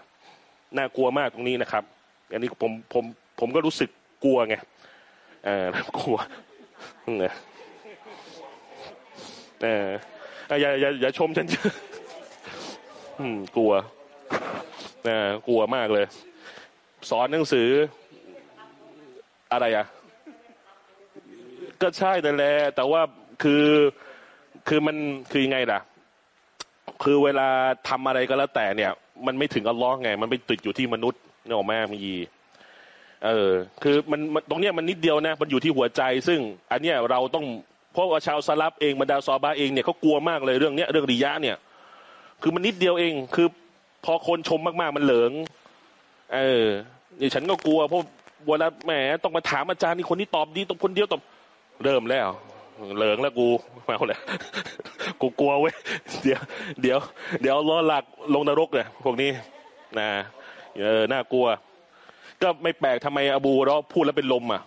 น่ากลัวมากตรงนี้นะครับ อันนี้ผมผมผมก็รู้สึกกลัวไงเออกลัวนะเอออย่าอย่าอย่าชมฉันอืมกลัวเนะกลัวมากเลย สอนหนังสือ อะไรอะ ก็ใช่แต่แหละแต่ว่าคือคือมันคือยังไงล่ะ คือเวลาทำอะไรก็แล้วแต่เนี่ย มันไม่ถึงอัลลอฮ์ไง มันไปติดอยู่ที่มนุษย์นี่ออกไหมามีเออ คือมันตรงเนี้ยมันนิดเดียวนะ มันอยู่ที่หัวใจ ซึ่ง อันเนี้ยเราต้องเพราะว่าชาวสลับเองบรรดาซอบาเองเนี่ยเขากลัวมากเลยเรื่องเนี้ยเรื่องริยะเนี่ย คือมันนิดเดียวเอง คือ พอคนชมมากๆมันเหลิงเออนี่ฉันก็กลัวเพราะเวลาแหมต้องมาถามอาจารย์นี่คนนี้ตอบดีตอบคนเดียวตอบเริ่มแล้ว เหลิงแล้วกูเอาเลยกูกลัวเว้ยเดี๋ยวเดี๋ยว เดี๋ยวล้อหลักลงนรกเนี่ยพวกนี้นะเออน่ากลัว ก็ไม่แปลกทำไมอบูเราพูดแล้วเป็นลมอะ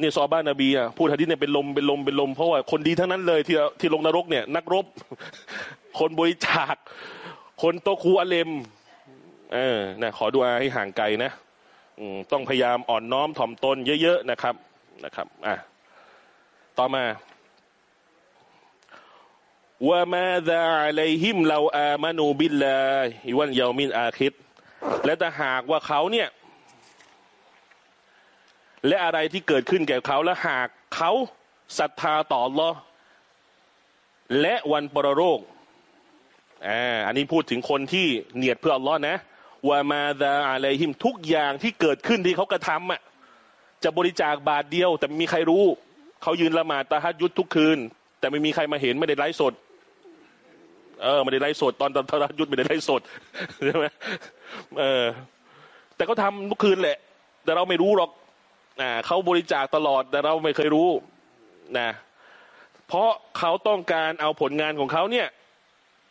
เนี่ยซอบ้านนบีอะพูดฮะดิษเนี่ยเป็นลมเป็นลมเป็นลมเพราะว่าคนดีทั้งนั้นเลยที่ที่ลงนรกเนี่ย นักรบ คนบริจาคคนโตคูอเลม เออนะขอดูอาให้ห่างไกลนะอืต้องพยายามอ่อนน้อมถ่อมตนเยอะ ๆ นะครับนะครับ อะ ต่อมาว่ามาดาอะลัยฮิมเราอามานูบิลลาฮิวันยามินอาคิดและถ้าหากว่าเขาเนี่ย และอะไรที่เกิดขึ้นแก่เขาและหากเขาศรัทธาต่อลอและวันปรโรคอ่าอันนี้พูดถึงคนที่เนียดเพื่ออัลลอฮ์นะว่ามาดาอะลัยฮิมทุกอย่างที่เกิดขึ้นที่เขากระทำอะจะบริจาคบาทเดียว แต่มีใครรู้ เขายืนละหมาดตะฮัดยุดทุกคืน แต่ไม่มีใครมาเห็นไม่ได้ไลฟ์สด เออไม่ได้ไลฟ์สดตอนตอนตะฮัดยุดไม่ได้ไลฟ์สดใช่ไหมเออ แต่เขาทำทุกคืนแหละ แต่เราไม่รู้หรอกอ่าเขาบริจาคตลอดแต่เราไม่เคยรู้นะเพราะเขาต้องการเอาผลงานของเขาเนี่ย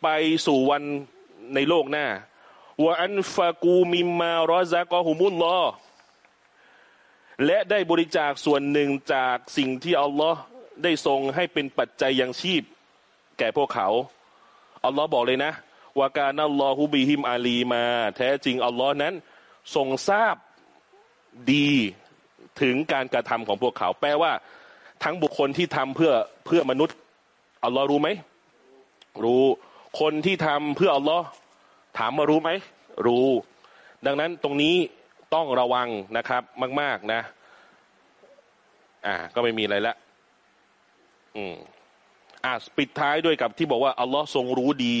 ไปสู่วันในโลกหน้าวะอันฟากูมิมมารอซากอฮุมุลลอ และได้บริจาคส่วนหนึ่งจากสิ่งที่อัลลอฮ์ได้ทรงให้เป็นปัจจัยยังชีพ แก่พวกเขาอัลลอฮ์บอกเลยนะวาการนัลลอฮุบิฮิมอาลีมา แท้จริงอัลลอฮ์นั้น ทรงทราบดีถึงการกระทำของพวกเขา แปลว่า ทั้งบุคคลที่ทำเพื่อเพื่อมนุษย์อัลลอฮ์รู้ไหมรู้คนที่ทำเพื่ออัลลอฮ์ถามมารู้ไหมรู้ ดังนั้นตรงนี้ ต้องระวังนะครับ มาก ๆนะ อ่า ก็ไม่มีอะไรละ อืม อ่าปิดท้ายด้วยกับที่บอกว่าอัลลอฮ์ทรงรู้ดี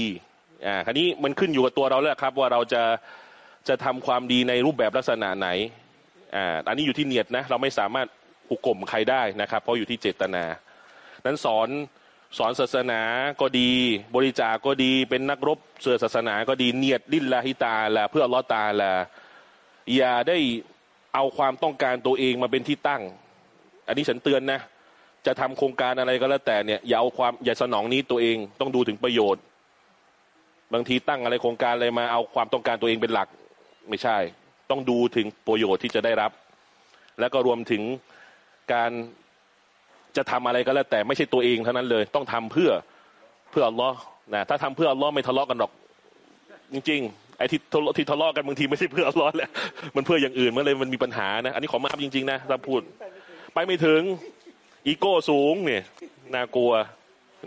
อ่าคราวนี้มันขึ้นอยู่กับตัวเราแล้วครับ ว่าเราจะจะทำความดีในรูปแบบลักษณะไหน อ่า อันนี้อยู่ที่เนียดนะ เราไม่สามารถหุกกลมใครได้นะครับ เพราะอยู่ที่เจตนา นั้นสอนสอนศาสนาก็ดี บริจาคก็ดี เป็นนักรบเสือศาสนาก็ดี เนียดดินลาฮิตาละเพื่ออัลลอฮ์ตาละ อย่าได้เอาความต้องการตัวเองมาเป็นที่ตั้ง อันนี้ฉันเตือนนะ จะทำโครงการอะไรก็แล้วแต่เนี่ยอย่าเอาความอย่าสนองนี้ตัวเองต้องดูถึงประโยชน์ บางทีตั้งอะไรโครงการอะไรมาเอาความต้องการตัวเองเป็นหลัก ไม่ใช่ ต้องดูถึงประโยชน์ที่จะได้รับ แล้วก็รวมถึงการจะทำอะไรก็แล้วแต่ไม่ใช่ตัวเองเท่านั้นเลย ต้องทำเพื่อเพื่ออัลลอฮ์นะถ้าทำเพื่ออัลลอฮ์ไม่ทะเลาะกันหรอก จริง ๆ ไอ้ที่ทะเลาะที่ทะเลาะกันบางทีไม่ใช่เพื่ออัลลอฮ์แหละมันเพื่ออย่างอื่นมันเลยมันมีปัญหานะ อันนี้ขอมาอัพจริงๆนะถ้าพูด ไปไม่ถึง อีโก้สูงเนี่ยน่ากลัว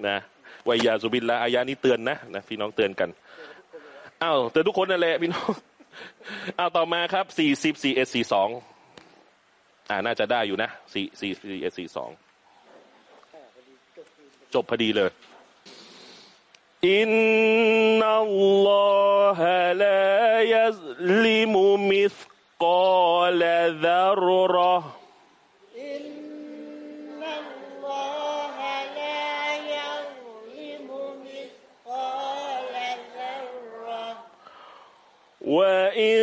นะวายาสุบินละอายานี้เตือนนะนะพี่น้องเตือนกันอ้าวเตือนทุกคนนั่นแหละพี่น้องอ้าวต่อมาครับสี่สิบสี่เอสี่สองอ่าน่าจะได้อยู่นะสี่สี่สี่เอสี่สองจบพอดีเลย إن الله لا يظلم مثقال ذرة إن الله لا يظلم مثقال ذرة وإن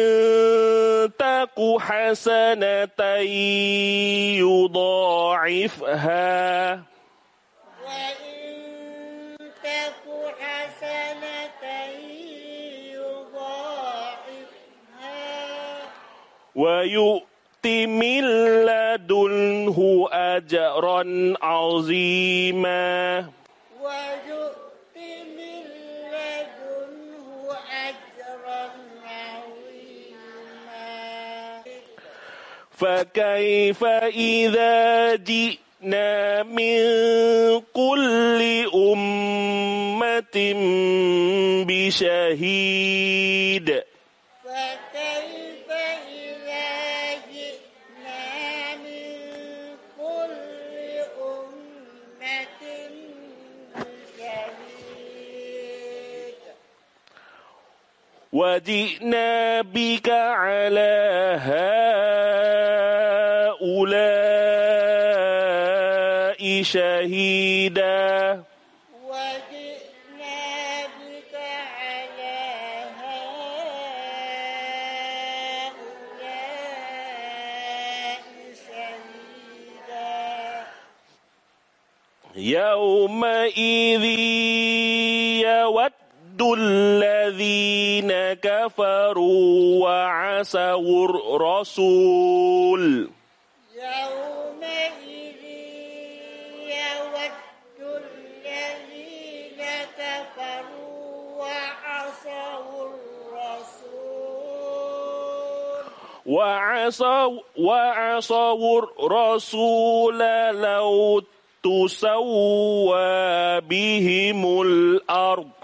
تَقُ حسنة يضاعفها ويؤت من لدنه أجرا عظيما. ويؤت من لدنه أجرا عظيما. فكيف إذا جئنا من كل أمة بشهيد؟ وجئنا بك على هؤلاء شهيدا. كفروا وعصوا الرسول. يومئذ يود الذين كفروا وعصوا الرسول. وعصوا وعصوا الرسول لو تسوى بهم الأرض.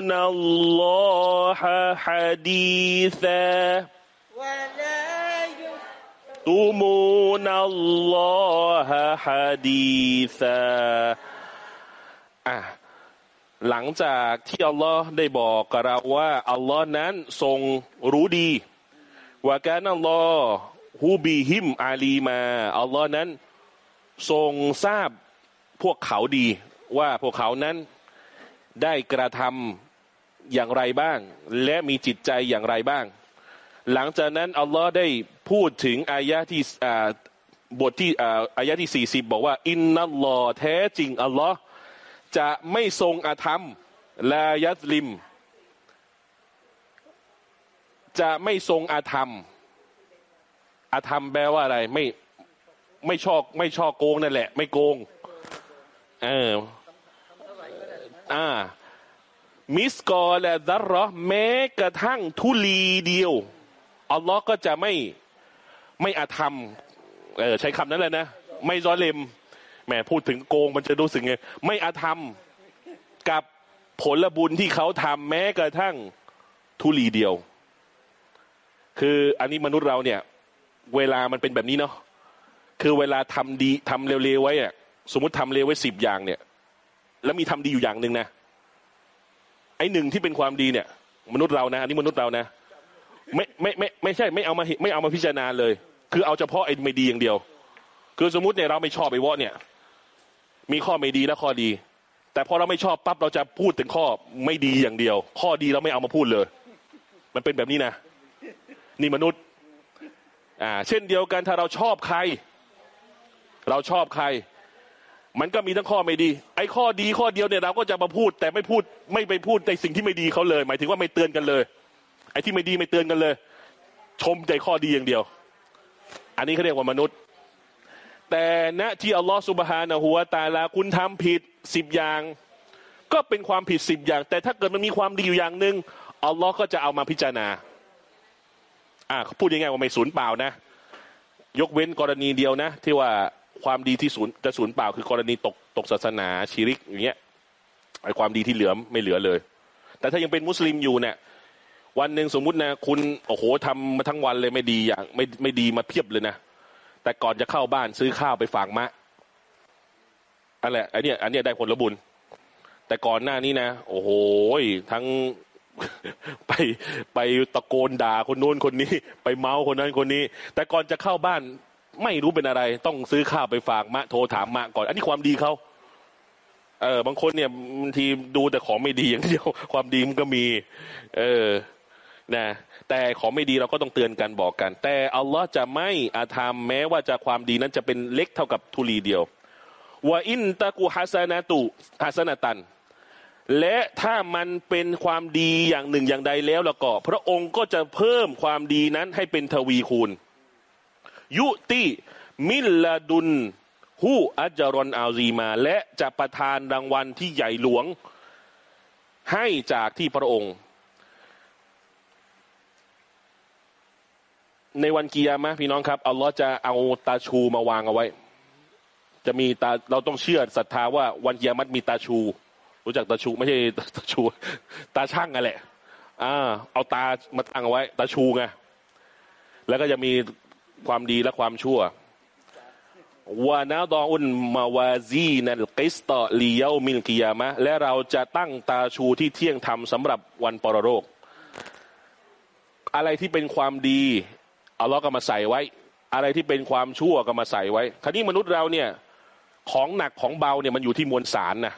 يكتمون الله حديثا ولا يكتمون يكتمون الله حديثا อ่ะหลังจากที่อัลลอฮ์ได้บอกกับเราว่า อัลลอฮ์นั้นทรงรู้ดี ว่าการอัลลอฮ์ฮูบีฮิมอาลีมา อัลลอฮ์นั้นทรงทราบพวกเขาดี ว่าพวกเขานั้นได้กระทำ อย่างไรบ้าง และมีจิตใจอย่างไรบ้าง หลังจากนั้นอัลลอฮ์ได้พูดถึงอายะที่บทที่อายะที่สี่สิบบอกว่า อินนัลลอฮ์แท้จริงอัลลอฮ์จะไม่ทรงอาธรรมลายัตลิม จะไม่ทรงอาธรรม อาธรรมแปลว่าอะไร ไม่ไม่ชอบไม่ชอบโกงนั่นแหละ ไม่โกง เอออ่า มิสกอและดัรรอแม้กระทั่งทุลีเดียว อัลลอฮ์ก็จะไม่ไม่อาธรรมเออใช้คำนั้นเลยนะ ไม่ซอนเลมแหมพูดถึงโกงมันจะรู้สึกไง ไม่อาธรรมกับผลบุญที่เขาทำแม้กระทั่งทุลีเดียว คืออันนี้มนุษย์เราเนี่ย เวลามันเป็นแบบนี้เนาะคือเวลาทำดีทำเร็วๆไว้อะสมมติทำเร็วไว้สิบอย่างเนี่ย แล้วมีทำดีอยู่อย่างหนึ่งนะ อ้หนึ่งที่เป็นความดีเนี่ย มนุษย์เรานะอันนี้มนุษย์เรานะไม่ไม่ไม่ไม่ใช่ไม่เอามาไม่เอามาพิจารณาเลย คือเอาเฉพาะไอ้ไม่ดีอย่างเดียว คือสมมติเนี่ยเราไม่ชอบไอ้วอเนี่ย มีข้อไม่ดีและข้อดี แต่พอเราไม่ชอบปั๊บเราจะพูดถึงข้อไม่ดีอย่างเดียว ข้อดีเราไม่เอามาพูดเลย มันเป็นแบบนี้นะนี่มนุษย์ อ่า เช่นเดียวกันถ้าเราชอบใคร เราชอบใคร มันก็มีทั้งข้อไม่ดี ไอ้ข้อดีข้อเดียวเนี่ยเราก็จะมาพูด แต่ไม่พูดไม่ไปพูดในสิ่งที่ไม่ดีเขาเลย หมายถึงว่าไม่เตือนกันเลย ไอ้ที่ไม่ดีไม่เตือนกันเลย ชมใจข้อดีอย่างเดียว อันนี้เขาเรียกว่ามนุษย์ แต่ณที่อัลลอฮฺสุบฮานะฮูวตาลาคุณทำผิดสิบอย่าง ก็เป็นความผิดสิบอย่าง แต่ถ้าเกิดมันมีความดีอยู่อย่างหนึ่งอัลลอฮ์ก็จะเอามาพิจารณาอ่าพูดยังไงว่าไม่สูญเปล่านะ ยกเว้นกรณีเดียวนะ ที่ว่า ความดีที่สูญจะสูญเปล่าคือกรณีตกตกศาสนาชีริกอย่างเงี้ยไอความดีที่เหลือไม่เหลือเลย แต่ถ้ายังเป็นมุสลิมอยู่เนี่ยวันหนึ่งสมมุตินะคุณโอ้โหทำมาทั้งวันเลยไม่ดีอย่างไม่ไม่ดีมาเพียบเลยนะแต่ก่อนจะเข้าบ้านซื้อข้าวไปฝากมะอันแหละอันเนี้ยอันเนี้ยได้ผลบุญ แต่ก่อนหน้านี้นะโอ้โหทั้งไปไปตะโกนด่าคนนู้นคนนี้ ไปเมาคนนั้นคนนี้ แต่ก่อนจะเข้าบ้าน ไม่รู้เป็นอะไร ต้องซื้อข้าวไปฝากมะโทรถามมะก่อน อันนี้ความดีเขาเออบางคนเนี่ยบางทีดูแต่ของไม่ดีอย่างเดียว ความดีมันก็มี เออนะแต่ของไม่ดีเราก็ต้องเตือนกันบอกกัน แต่อัลลอฮ์จะไม่อาธรรมแม้ว่าจะความดีนั้นจะเป็นเล็กเท่ากับทุลีเดียวว่าอินตะกูฮัสนาตุฮัสนาตัน และถ้ามันเป็นความดีอย่างหนึ่งอย่างใดแล้วแล้วก็ พระองค์ก็จะเพิ่มความดีนั้นให้เป็นทวีคูณ ยุติมิลดุนฮู้อัจจรอนอาซีมา และจะประทานรางวัลที่ใหญ่หลวง ให้จากที่พระองค์ ในวันกียามะพี่น้องครับอัลลอฮ์จะเอาตาชูมาวางเอาไว้ จะมีตาเราต้องเชื่อศรัทธาว่าวันกียามัตมีตาชู รู้จักตาชูไม่ใช่ตาชู ตาช่างกันแหละอ่าเอาตามาตั้งเอาไว้ ตาชูไงแล้วก็จะมี ความดีและความชั่ววานาดออุนموازين القسط ليوم القيامة และเราจะตั้งตาชูที่เที่ยงธรรมสำหรับวันปรโรค อะไรที่เป็นความดีอัลลอฮ์ก็มาใส่ไว้ อะไรที่เป็นความชั่วก็มาใส่ไว้ คราวนี้มนุษย์เราเนี่ยของหนักของเบาเนี่ยมันอยู่ที่มวลสารนะ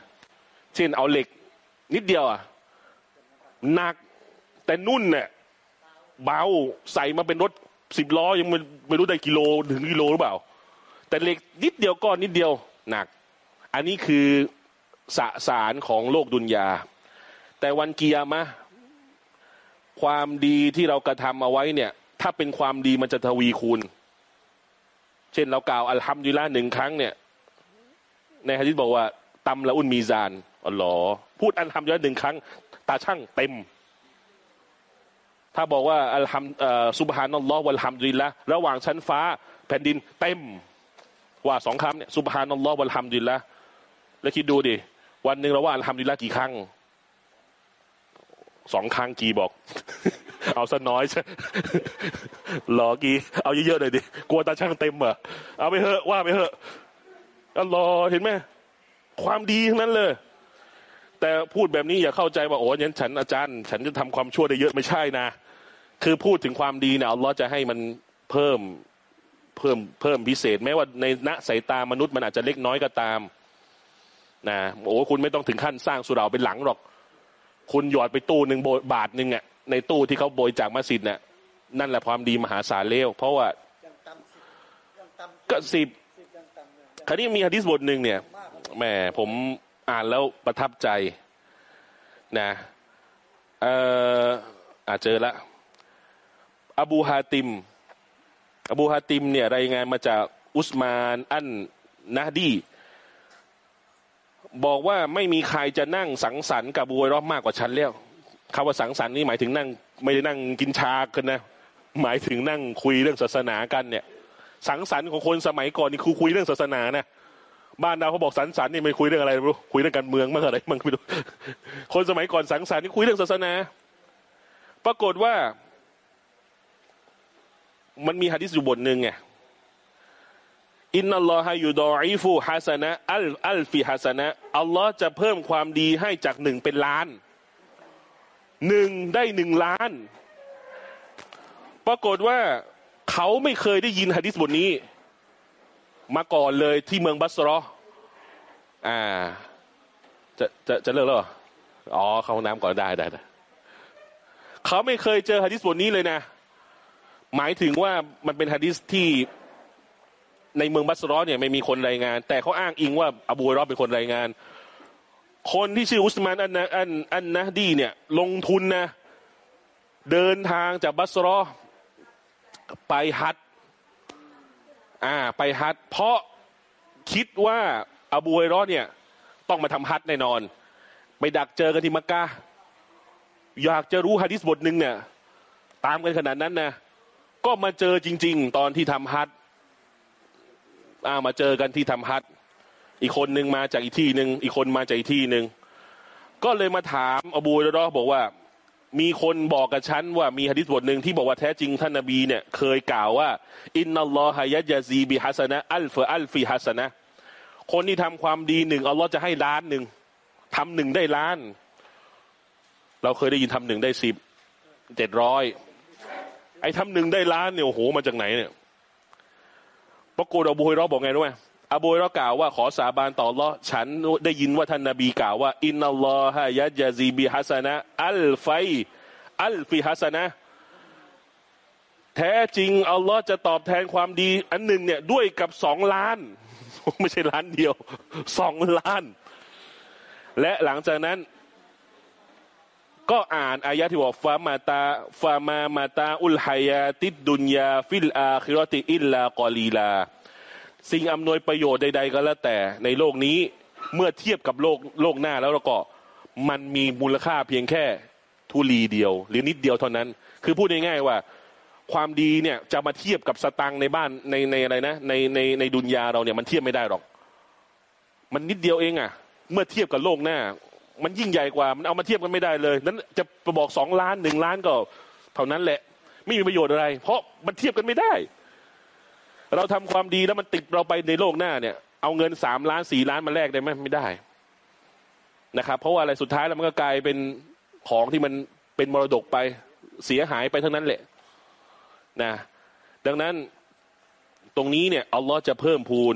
เช่นเอาเหล็ก นิดเดียวอะหนักแต่นุ่นเนี่ยเบาใส่มาเป็นรถ สิบล้อยังไม่ไม่รู้ได้กิโลถึงกิโลหรือเปล่า แต่เหล็กนิดเดียวก้อนนิดเดียวหนัก อันนี้คือสสารของโลกดุนยา แต่วันเกียร์มะความดีที่เรากระทำเอาไว้เนี่ย ถ้าเป็นความดีมันจะทวีคูณ เช่นเรากล่าวอัลฮัมดุลิลละหนึ่งครั้งเนี่ย ในฮะดิษบอกว่าตำละอุนมีซานอ๋อหรอพูดอัลฮัมดุลิลละหนึ่งครั้ง ตาช่างเต็ม ถ้าบอกว่าอัลฮัมสุบฮานัลลอฮ์วัลฮัมดุลิลละระหว่างชั้นฟ้าแผ่นดินเต็มว่าสองคำเนี่ยสุบฮานัลลอฮ์วัลฮัมดุลิลละแล้วคิดดูดิวันหนึ่งเราว่าอัลฮัมดุลิลละกี่ครั้งสองครั้งกี่บอก เอาซะน้อยใช่หลอกี่เอาเยอะๆหน่อยดิกลัวตาช่างเต็มเหรอเอาไปเถอะว่าไปเถอะอัลลอฮ์เห็นไหมความดีทั้งนั้นเลยแต่พูดแบบนี้อย่าเข้าใจว่าโอ้ยันฉันอาจารย์ ฉันจะทำความชั่วได้เยอะไม่ใช่นะ คือพูดถึงความดีเนี่ยอัลลอฮ์จะให้มันเพิ่มเพิ่มเพิ่มพิเศษแม้ว่าในณสายตามนุษย์มันอาจจะเล็กน้อยก็ตามนะโอ้คุณไม่ต้องถึงขั้นสร้างสุราเป็นหลังหรอก คุณหยอดไปตู้หนึ่งบาทหนึ่งอะในตู้ที่เขาโบยจากมัสยิดเนี่ยนั่นแหละความดีมหาศาลเลวเพราะว่าก็สิบคราวนี้มีฮะดิษบทหนึ่งเนี่ยแหมผมอ่านแล้วประทับใจนะเอออาจเจอละ อบูฮาติม อบูฮาติมเนี่ยรายงานมาจากอุสมานอันนะดี บอกว่าไม่มีใครจะนั่งสังสรรค์กับบูไวรอบมากกว่าฉันแล้วคำว่าสังสรรค์นี่หมายถึงนั่ง ไม่ได้นั่งกินชากันนะ หมายถึงนั่งคุยเรื่องศาสนากันเนี่ย สังสรรค์ของคนสมัยก่อนนี่คือคุยเรื่องศาสนานะบ้านเราเขาบอกสังสรรค์นี่ไม่คุยเรื่องอะไรไม่รู้คุยเรื่องการเมืองมากอะไรมั่งไม่รู้คนสมัยก่อนสังสรรค์นี่คุยเรื่องศาสนา ปรากฏว่า มันมีฮะดิษอยู่บทหนึ่งไงอินนัลลอฮะยูดออีฟูฮัสนะอัลอัลฟิฮัสนะอัลลอฮ์จะเพิ่มความดีให้จากหนึ่งเป็นล้านหนึ่งได้หนึ่งล้าน ปรากฏว่าเขาไม่เคยได้ยินฮะดิษบทนี้ มาก่อนเลยที่เมืองบัสรออ่า จะจะจะเลิกแล้วอ๋อ เข้าห้องน้ำก่อนได้ได้ได้เขาไม่เคยเจอฮะดิษบทนี้เลยนะ หมายถึงว่ามันเป็นฮะดิษที่ในเมืองบัสรอเนี่ยไม่มีคนรายงาน แต่เขาอ้างอิงว่าอบูรอรอเป็นคนรายงาน คนที่ชื่ออุสมานอันนะอันอันนะดีเนี่ยลงทุนนะเดินทางจากบัสรอไปฮัจญ์อ่าไปฮัจญ์เพราะคิดว่าอบูรอเนี่ยต้องมาทำฮัจญ์แน่นอน ไปดักเจอกันที่มักกะอยากจะรู้ฮะดิษบทหนึ่งเนี่ยตามกันขนาดนั้นนะ ก็มาเจอจริง ๆ ตอนที่ทำฮัจญ์อ่ามาเจอกันที่ทำฮัจญ์อีกคนหนึ่งมาจากอีกที่หนึ่งอีกคนมาจากอีกที่หนึ่งก็เลยมาถามอบูฮุรอรอบอกว่า มีคนบอกกับฉันว่ามีฮะดิษบทหนึ่งที่บอกว่าแท้จริงท่านนบีเนี่ยเคยกล่าวว่า อินนัลลอฮะยะยาซีบิฮัสนะอัลฟอัลฟีฮัสนะคนที่ทำความดีหนึ่งอัลลอฮ์จะให้ล้านหนึ่งทำหนึ่งได้ล้าน เราเคยได้ยินทำหนึ่งได้สิบเจ็ดร้อย ไอ้ทำหนึ่งได้ล้านเนี่ยโอ้โหมาจากไหนเนี่ยปรากฏอบูฮุรอรอบอกไงรู้ไหมอบูฮุรอรอกล่าวว่าขอสาบานต่ออัลลอฮ์ฉันได้ยินว่าท่านนบีกล่าวว่า إن الله يجزي بالحسنة ألفي ألف حسنة แท้จริงอัลลอฮ์จะตอบแทนความดี อันหนึ่งเนี่ยด้วยกับสองล้าน ไม่ใช่ล้านเดียวสองล้าน และหลังจากนั้น ก็อ่านอายะที่บอกفما متاع فما متاع الحياة الدنيا في الآخرة إلا قليل สิ่งอำนวยประโยชน์ใด ๆ ก็แล้วแต่ในโลกนี้เมื่อเทียบกับโลกโลกหน้าแล้วเราก็มันมีมูลค่าเพียงแค่ทุลีเดียว หรือนิดเดียวเท่านั้น คือพูดง่ายๆว่า ความดีเนี่ยจะมาเทียบกับสตังในบ้านในในอะไรนะในในในดุนยาเราเนี่ยมันเทียบไม่ได้หรอก มันนิดเดียวเองอะเมื่อเทียบกับโลกหน้า มันยิ่งใหญ่กว่า มันเอามาเทียบกันไม่ได้เลยนั้นจะไปบอกสองล้านหนึ่งล้านก็เท่านั้นแหละ ไม่มีประโยชน์อะไร เพราะมันเทียบกันไม่ได้ เราทำความดีแล้วมันติดเราไปในโลกหน้าเนี่ย เอาเงินสามล้านสี่ล้านมาแลกได้ไหมไม่ได้นะครับ เพราะว่าอะไรสุดท้ายแล้วมันก็กลายเป็นของที่มันเป็นมรดกไปเสียหายไปทั้งนั้นแหละนะดังนั้นตรงนี้เนี่ยอัลลอฮ์จะเพิ่มพูน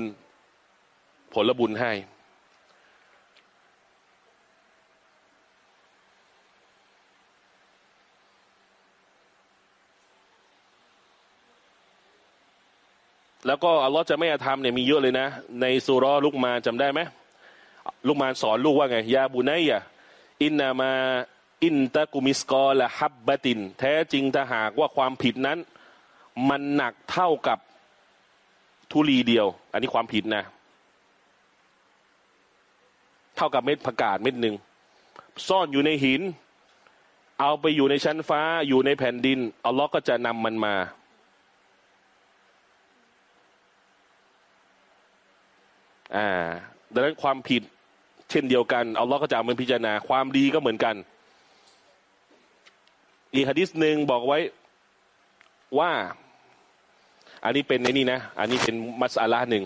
ผลบุญให้ แล้วก็อัลลอฮ์จะไม่อาธรรมเนี่ยมีเยอะเลยนะ ในสุรอลุกมานจำได้ไหมลุกมาสอนลูกว่าไงยาบุไนยะอินนามาอินตะกุมิสกอละฮับบะติน แท้จริงถ้าหากว่าความผิดนั้น มันหนักเท่ากับทุลีเดียว อันนี้ความผิดนะ เท่ากับเม็ดผักกาดเม็ดหนึ่งซ่อนอยู่ในหิน เอาไปอยู่ในชั้นฟ้าอยู่ในแผ่นดินอัลลอฮ์ก็จะนำมันมา อ่าดังนั้นความผิดเช่นเดียวกันอัลลอฮ์ก็จะเอามาพิจารณาความดีก็เหมือนกัน อีกฮะดิษหนึ่งบอกไว้ว่า อันนี้เป็นในนี่นะ อันนี้เป็นมัสอาลาหนึ่ง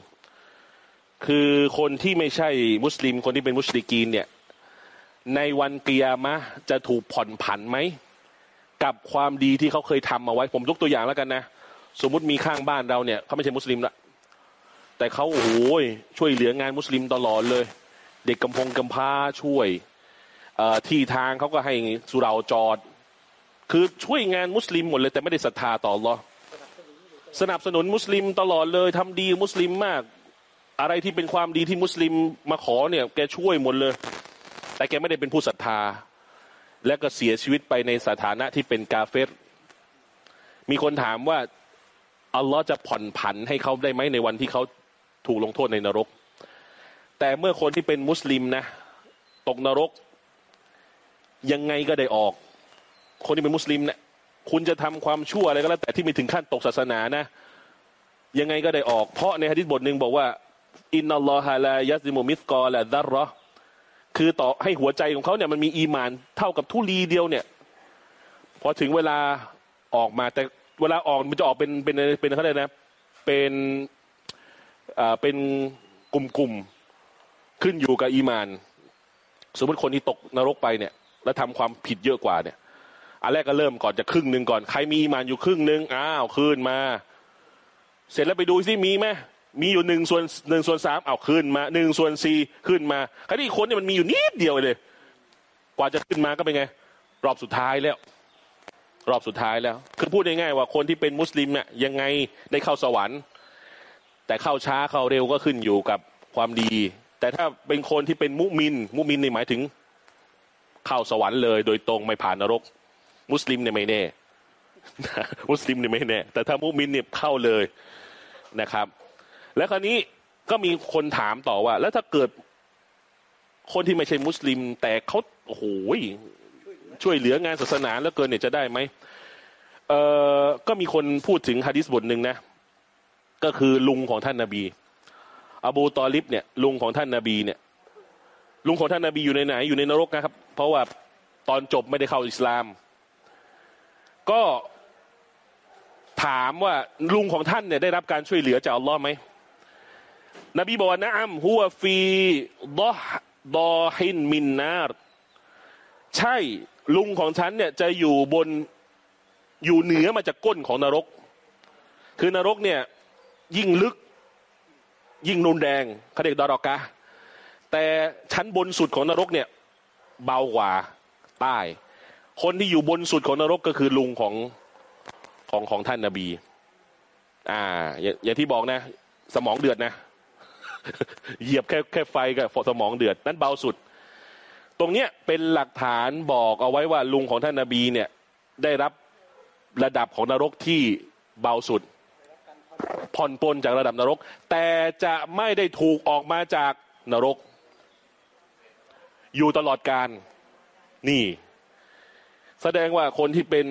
คือคนที่ไม่ใช่มุสลิม คนที่เป็นมุชลิกีนเนี่ย ในวันกิยามะจะถูกผ่อนผันไหม กับความดีที่เขาเคยทำมาไว้ ผมยกตัวอย่างแล้วกันนะ สมมุติมีข้างบ้านเราเนี่ยเขาไม่ใช่มุสลิมละ แต่เขาโอ้โหช่วยเหลืองานมุสลิมตลอดเลย เด็กกำพงกำพ้าช่วยที่ทางเขาก็ให้สุราจอด คือช่วยงานมุสลิมหมดเลย แต่ไม่ได้ศรัทธาต่ออัลอสนับสนุนมุสลิมตลอดเลยทำดีมุสลิมมาก อะไรที่เป็นความดีที่มุสลิมมาขอเนี่ยแกช่วยหมดเลย แต่แกไม่ได้เป็นผู้ศรัทธา และก็เสียชีวิตไปในสถานะที่เป็นกาเฟรมีคนถามว่าอัลลอฮ์จะผ่อนผันให้เขาได้ไหมในวันที่เขา ถูกลงโทษในนรก แต่เมื่อคนที่เป็นมุสลิมนะ ตกนรก ยังไงก็ได้ออก คนที่เป็นมุสลิมเนะี่ยคุณจะทำความชั่วอะไรก็แล้วแต่ที่ไม่ถึงขั้นตกศาสนานะ ยังไงก็ได้ออก เพราะในฮะดิษบทหนึ่งบอกว่า อินนัลลอฮะลายัซิมุมิสกอละดัรรอคือต่อให้หัวใจของเขาเนี่ยมันมีอีมานเท่ากับทุลีเดียวเนี่ยพอถึงเวลาออกมาแต่เวลาออกมันจะออกเป็นเป็นเป็นเขาเรียกนะ เป็น เป็นกลุ่มๆขึ้นอยู่กับอีมาน สมมติคนที่ตกนรกไปเนี่ย แล้วทำความผิดเยอะกว่าเนี่ยอันแรกก็เริ่มก่อนจะครึ่งหนึ่งก่อนใครมีอีมานอยู่ครึ่งหนึ่งอ้าวขึ้นมา เสร็จแล้วไปดูซิมีไหมมีอยู่หนึ่งส่วนหนึ่งส่วนสามเอาขึ้นมาหนึ่งส่วนสี่ขึ้นมาคราวนี้คนเนี่ยมันมีอยู่นิดเดียวเลย กว่าจะขึ้นมาก็เป็นไง รอบสุดท้ายแล้ว รอบสุดท้ายแล้ว คือพูดง่ายๆว่าคนที่เป็นมุสลิมเนี่ยยังไงได้เข้าสวรรค์ แต่เข้าช้าเข้าเร็วก็ขึ้นอยู่กับความดี แต่ถ้าเป็นคนที่เป็นมุมิน มุมินนี่หมายถึง เข้าสวรรค์เลย โดยตรงไม่ผ่านนรก มุสลิมเนี่ยไม่แน่ มุสลิมเนี่ยไม่แน่ แต่ถ้ามุมินเนี่ยเข้าเลยนะครับ แล้วคราวนี้ก็มีคนถามต่อว่า แล้วถ้าเกิดคนที่ไม่ใช่มุสลิม แต่เขาโอ้โหช่วยเหลืองานศาสนาแล้วเกินเนี่ยจะได้ไหมเอ่อก็มีคนพูดถึงฮะดิษบทหนึ่งนะ ก็คือลุงของท่านนาบี อบูตอลิบเนี่ย ลุงของท่านนาบีเนี่ย ลุงของท่านนาบีอยู่ในไหนอยู่ในนรกนะครับ เพราะว่าตอนจบไม่ได้เข้าอิสลาม ก็ถามว่าลุงของท่านเนี่ยได้รับการช่วยเหลือจากอัลลอฮ์ไหมนบีบอกว่านะอัมฮัวฟีดอดอฮินมินนาร์ใช่ลุงของฉันเนี่ยจะอยู่บนอยู่เหนือมาจากก้นของนรก คือนรกเนี่ย ยิ่งลึก ยิ่งนุนแดงเขาเรียกดารอกะ แต่ชั้นบนสุดของนรกเนี่ย เบากว่าใต้ คนที่อยู่บนสุดของนรกก็คือลุงของของของท่านนาบี อ่าอย่างอย่างที่บอกนะ สมองเดือดนะ เหยียบแค่แค่ไฟกับสมองเดือด นั้นเบาสุด ตรงเนี้ยเป็นหลักฐานบอกเอาไว้ว่าลุงของท่านนาบีเนี่ย ได้รับระดับของนรกที่เบาสุด ผ่อนปลนจากระดับนรก แต่จะไม่ได้ถูกออกมาจากนรก อยู่ตลอดการนี่ แสดงว่าคนที่เป็น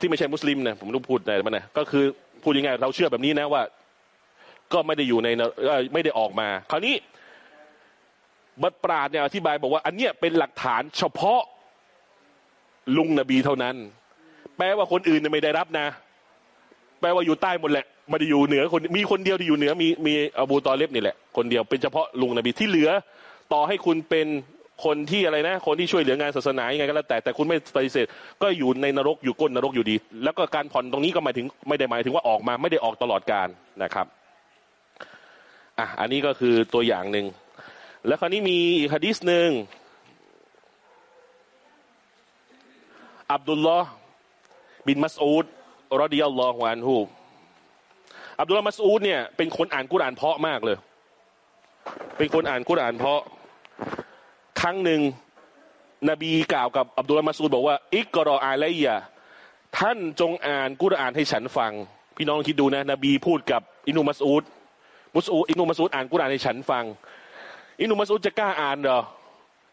ที่ไม่ใช่มุสลิมเนี่ยผมต้องพูดอะไรมันนะก็คือพูดยังไงเราเชื่อแบบนี้นะว่า ก็ไม่ได้อยู่ในไม่ได้ออกมา คราวนี้บัตรปราดเนี่ยอธิบายบอกว่า อันเนี้ยเป็นหลักฐานเฉพาะลุงนบีเท่านั้น แปลว่าคนอื่นไม่ได้รับนะ แปลว่าอยู่ใต้หมดแหละ ไม่ได้อยู่เหนือคนมีคนเดียวที่อยู่เหนือมีมีอบูตอเลบนี่แหละ คนเดียวเป็นเฉพาะลุงนบีที่เหลือ ต่อให้คุณเป็นคนที่อะไรนะ คนที่ช่วยเหลืองานศาสนายังไงก็แล้วแต่แต่คุณไม่ปฏิเสธก็อยู่ในนรกอยู่ก้นนรกอยู่ดี แล้วก็การผ่อนตรงนี้ก็หมายถึงไม่ได้หมายถึงว่าออกมาไม่ได้ออกตลอดการนะครับอะอันนี้ก็คือตัวอย่างหนึ่งแล้วคราวนี้มีอีกฮะดิษหนึ่งอับดุลลอฮ์บินมัสอูดรอดิยัลลอฮุอันฮู อับดุลมัสอูดเนี่ยเป็นคนอ่านกุรอานเพาะมากเลย เป็นคนอ่านกุรอานเพาะ ครั้งหนึ่งนบีกล่าวกับอับดุลมัสอูดบอกว่า อิกรออาไลยะท่านจงอ่านกุรอานให้ฉันฟัง พี่น้องคิดดูนะ นบีพูดกับอินุมัสอูดมุสอูอินุมัสอูดอ่านกุรอานให้ฉันฟัง อินุมัสอูดจะกล้าอ่านเหรอ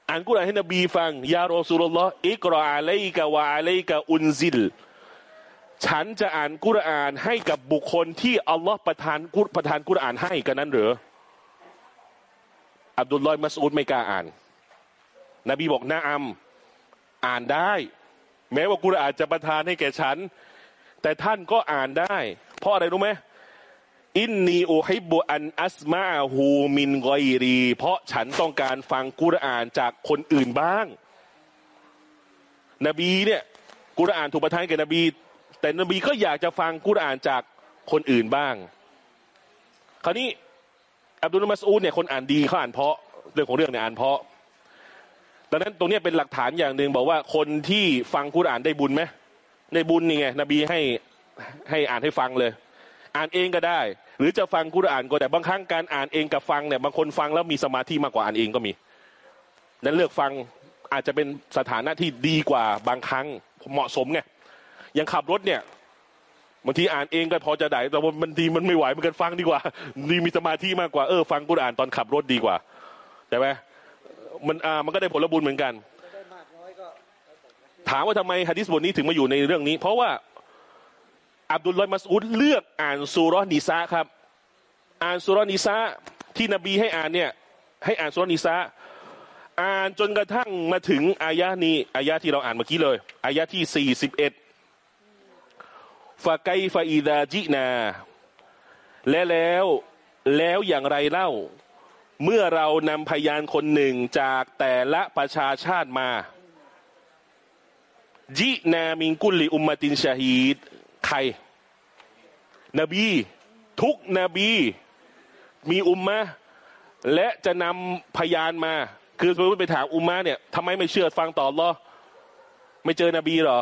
อ่านกุรานให้นบีฟังยารอซูลุลลอฮ์อิกรออาไลกะวะอาไลกะอุนซิล ฉันจะอ่านกุรอานให้กับบุคคลที่อัลลอฮ์ประทานกุรประทานกุรอานให้กันนั้นหรืออับดุลลอฮ์มัสอูดไม่กล้าอ่าน นบีบอกนาอัมอ่านได้ แม้ว่ากุรอานจะประทานให้แก่ฉัน แต่ท่านก็อ่านได้ เพราะอะไรรู้ไหมอินนีอูฮิบุอันอัสมาฮูมินกอยรี เพราะฉันต้องการฟังกุรอานจากคนอื่นบ้าง นบีเนี่ยกุรอานถูกประทานแก่นบี แต่นบีก็อยากจะฟังกุรอานจากคนอื่นบ้าง คราวนี้อับดุลมัสอูดเนี่ยคนอ่านดีเขาอ่านเพาะเรื่องของเรื่องเนี่ยอ่านเพาะดังนั้นตรงนี้เป็นหลักฐานอย่างหนึ่งบอกว่าคนที่ฟังกุรอานได้บุญไหมได้บุญนี่ไงนบีให้ให้อ่านให้ฟังเลย อ่านเองก็ได้ หรือจะฟังกุรอานก็ได้บางครั้งการอ่านเองกับฟังเนี่ยบางคนฟังแล้วมีสมาธิมากกว่าอ่านเองก็มี นั้นเลือกฟังอาจจะเป็นสถานะที่ดีกว่าบางครั้งเหมาะสมไง อย่างขับรถเนี่ยบางทีอ่านเองก็พอจะได้แต่ว่าบางทีมันไม่ไหวมือนกันฟังดีกว่าดีมีสมาธิมากกว่าเออฟังกุรอานตอนขับรถดีกว่าใช่ไหมมันอ่ามันก็ได้ผลบุญเหมือนกัน ถามว่าทำไมฮะดิษบทนี้ถึงมาอยู่ในเรื่องนี้ เพราะว่าอับดุลลอฮ์มัสอุดเลือกอ่านซูเรนิซาครับ อ่านซูเรนิซาที่นบีให้อ่านเนี่ย ให้อ่านซูเรนิซาอ่านจนกระทั่งมาถึงอายะนี้อายะที่เราอ่านเมื่อกี้เลยอายะที่สี่สิบเอ็ด فكيف إذا جئنا และแล้วแล้วอย่างไรเล่า เมื่อเรานำพยานคนหนึ่งจากแต่ละประชาชาติมา จินามิงกุลลิอุมมาตินชาฮีดใคร นบี ทุกนบี มีอุมมะและจะนำพยานมา คือสมมติไปถามอุมมะเนี่ยทำไมไม่เชื่อฟังต่อหรอไม่เจอนบีหรอ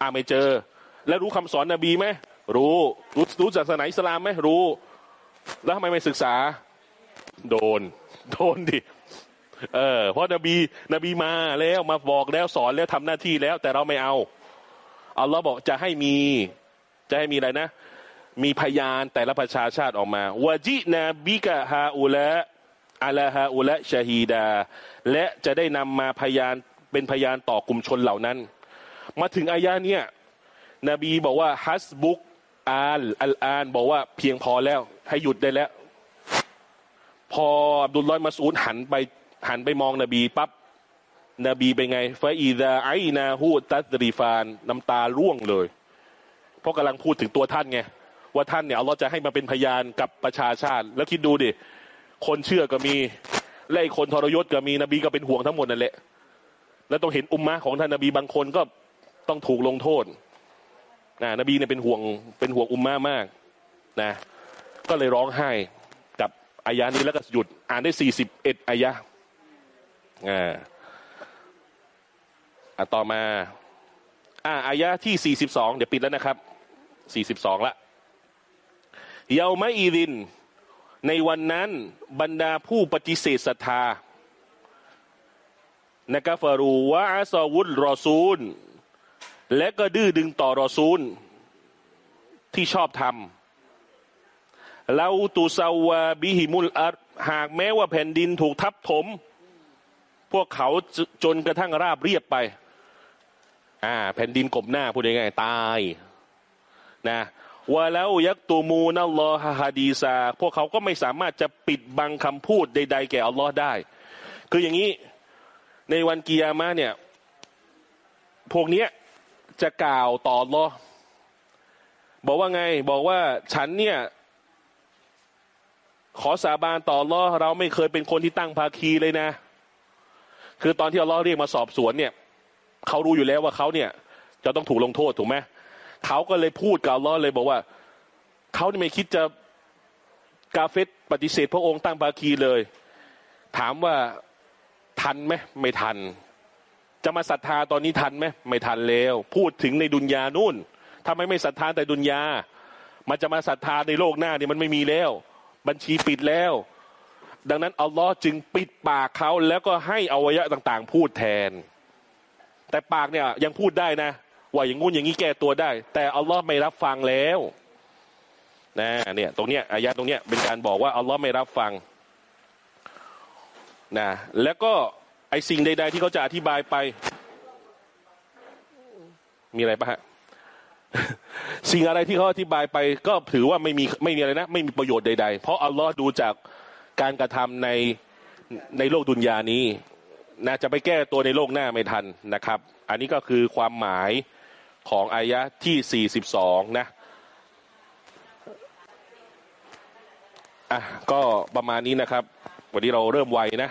อ่าไม่เจอ แล้วรู้คำสอนนบีไหมรู้รู้รู้ศาสนาอิสลามไหมรู้ แล้วทำไมไม่ศึกษา โดน โดนดิเออเพราะนบีนบีมาแล้วมาบอกแล้วสอนแล้วทำหน้าที่แล้ว แต่เราไม่เอาอัลลอฮ์บอกจะให้มี จะให้มีอะไรนะ มีพยานแต่ละประชาชาติออกมาวะจินาบิกะฮาอุละอาลาฮาอุละชาฮีดา และจะได้นำมาพยานเป็นพยานต่อกลุ่มชนเหล่านั้น มาถึงอายะเนี่ย นบีบอกว่าฮัสบุกอาลอัลอานบอกว่าเพียงพอแล้ว ให้หยุดได้แล้ว พออับดุลลอฮ์มัสอูดหันไปหันไปมองนบีปั๊บนบีเป็นไงฟาอีดาไอนาฮูตัสรีฟานน้ำตาร่วงเลย เพราะกำลังพูดถึงตัวท่านไง ว่าท่านเนี่ยอัลลอฮ์จะให้มาเป็นพยานกับประชาชาติ แล้วคิดดูดิ คนเชื่อก็มี และคนทรยศก็มีนบีก็เป็นห่วงทั้งหมดนั่นแหละ แล้วต้องเห็นอุมมะของท่านนบีบางคนก็ต้องถูกลงโทษ นะนบีเนี่ยเป็นห่วงเป็นห่วงอุมมะมากนะ ก็เลยร้องไห้กับอายะนี้แล้วก็หยุด อ่านได้สี่สิบเอ็ดอายะอ่าอะต่อมา อ่าอายะที่สี่สิบสองเดี๋ยวปิดแล้วนะครับสี่สิบสองละเยามอีริน ในวันนั้นบรรดาผู้ปฏิเสธศรัทธานะกะฟารูวะอาซาวุลรอซูล และก็ดื้อดึงต่อรอซูล ที่ชอบทำเราตุซาวาบิฮิมุลอัหากแม้ว่าแผ่นดินถูกทับถม พวกเขาจจนกระทั่งราบเรียบไป อ่า แผ่นดินกบหน้าพูดง่ายๆตาย นะว่าแล้วยักตูมูนัลลอฮฮะดีซา พวกเขาก็ไม่สามารถจะปิดบังคำพูดใด ๆ แก่อัลลอฮ์ได้ คืออย่างนี้ในวันกิยามะเนี่ย พวกเนี้ย จะกล่าวต่ออัลลอบอกว่าไง บอกว่าฉันเนี่ย ขอสาบานต่ออัลลอเราไม่เคยเป็นคนที่ตั้งภาคีเลยนะ คือตอนที่อัลลอฮ์เรียกมาสอบสวนเนี่ยเขารู้อยู่แล้วว่าเขาเนี่ย จะต้องถูกลงโทษถูกไหมเขาก็เลยพูดกับอัลลอฮ์เลยบอกว่าเขาไม่คิดจะกาเฟตปฏิเสธพระองค์ตั้งภาคีเลย ถามว่าทันไหมไม่ทัน จะมาศรัทธาตอนนี้ทันไหมไม่ทันแล้วพูดถึงในดุนยานู่นทำไมไม่ศรัทธาแต่ดุนยา มันจะมาศรัทธาในโลกหน้านี่มันไม่มีแล้ว บัญชีปิดแล้ว ดังนั้นอัลลอฮ์จึงปิดปากเขาแล้วก็ให้อวัยวะต่างๆ พูดแทน แต่ปากเนี่ยยังพูดได้นะว่าอย่างงู้นอย่างนี้แก้ตัวได้ แต่อัลลอฮ์ไม่รับฟังแล้วนะเนี่ยตรงเนี้ยอายะตรงเนี้ยเป็นการบอกว่าอัลลอฮ์ไม่รับฟังนะแล้วก็ ไอสิ่งใด ๆ ที่เขาจะอธิบายไป มีอะไรปะฮะสิ่งอะไรที่เขาอธิบายไป ก็ถือว่าไม่มีไม่มีอะไรนะ ไม่มีประโยชน์ใด ๆ เพราะอัลลอฮ์ดูจากการกระทำในในโลกดุนยานี้นะจะไปแก้ตัวในโลกหน้าไม่ทันนะครับ อันนี้ก็คือความหมายของอายะที่ 42 นะอะก็ประมาณนี้นะครับ วันนี้เราเริ่มไวนะ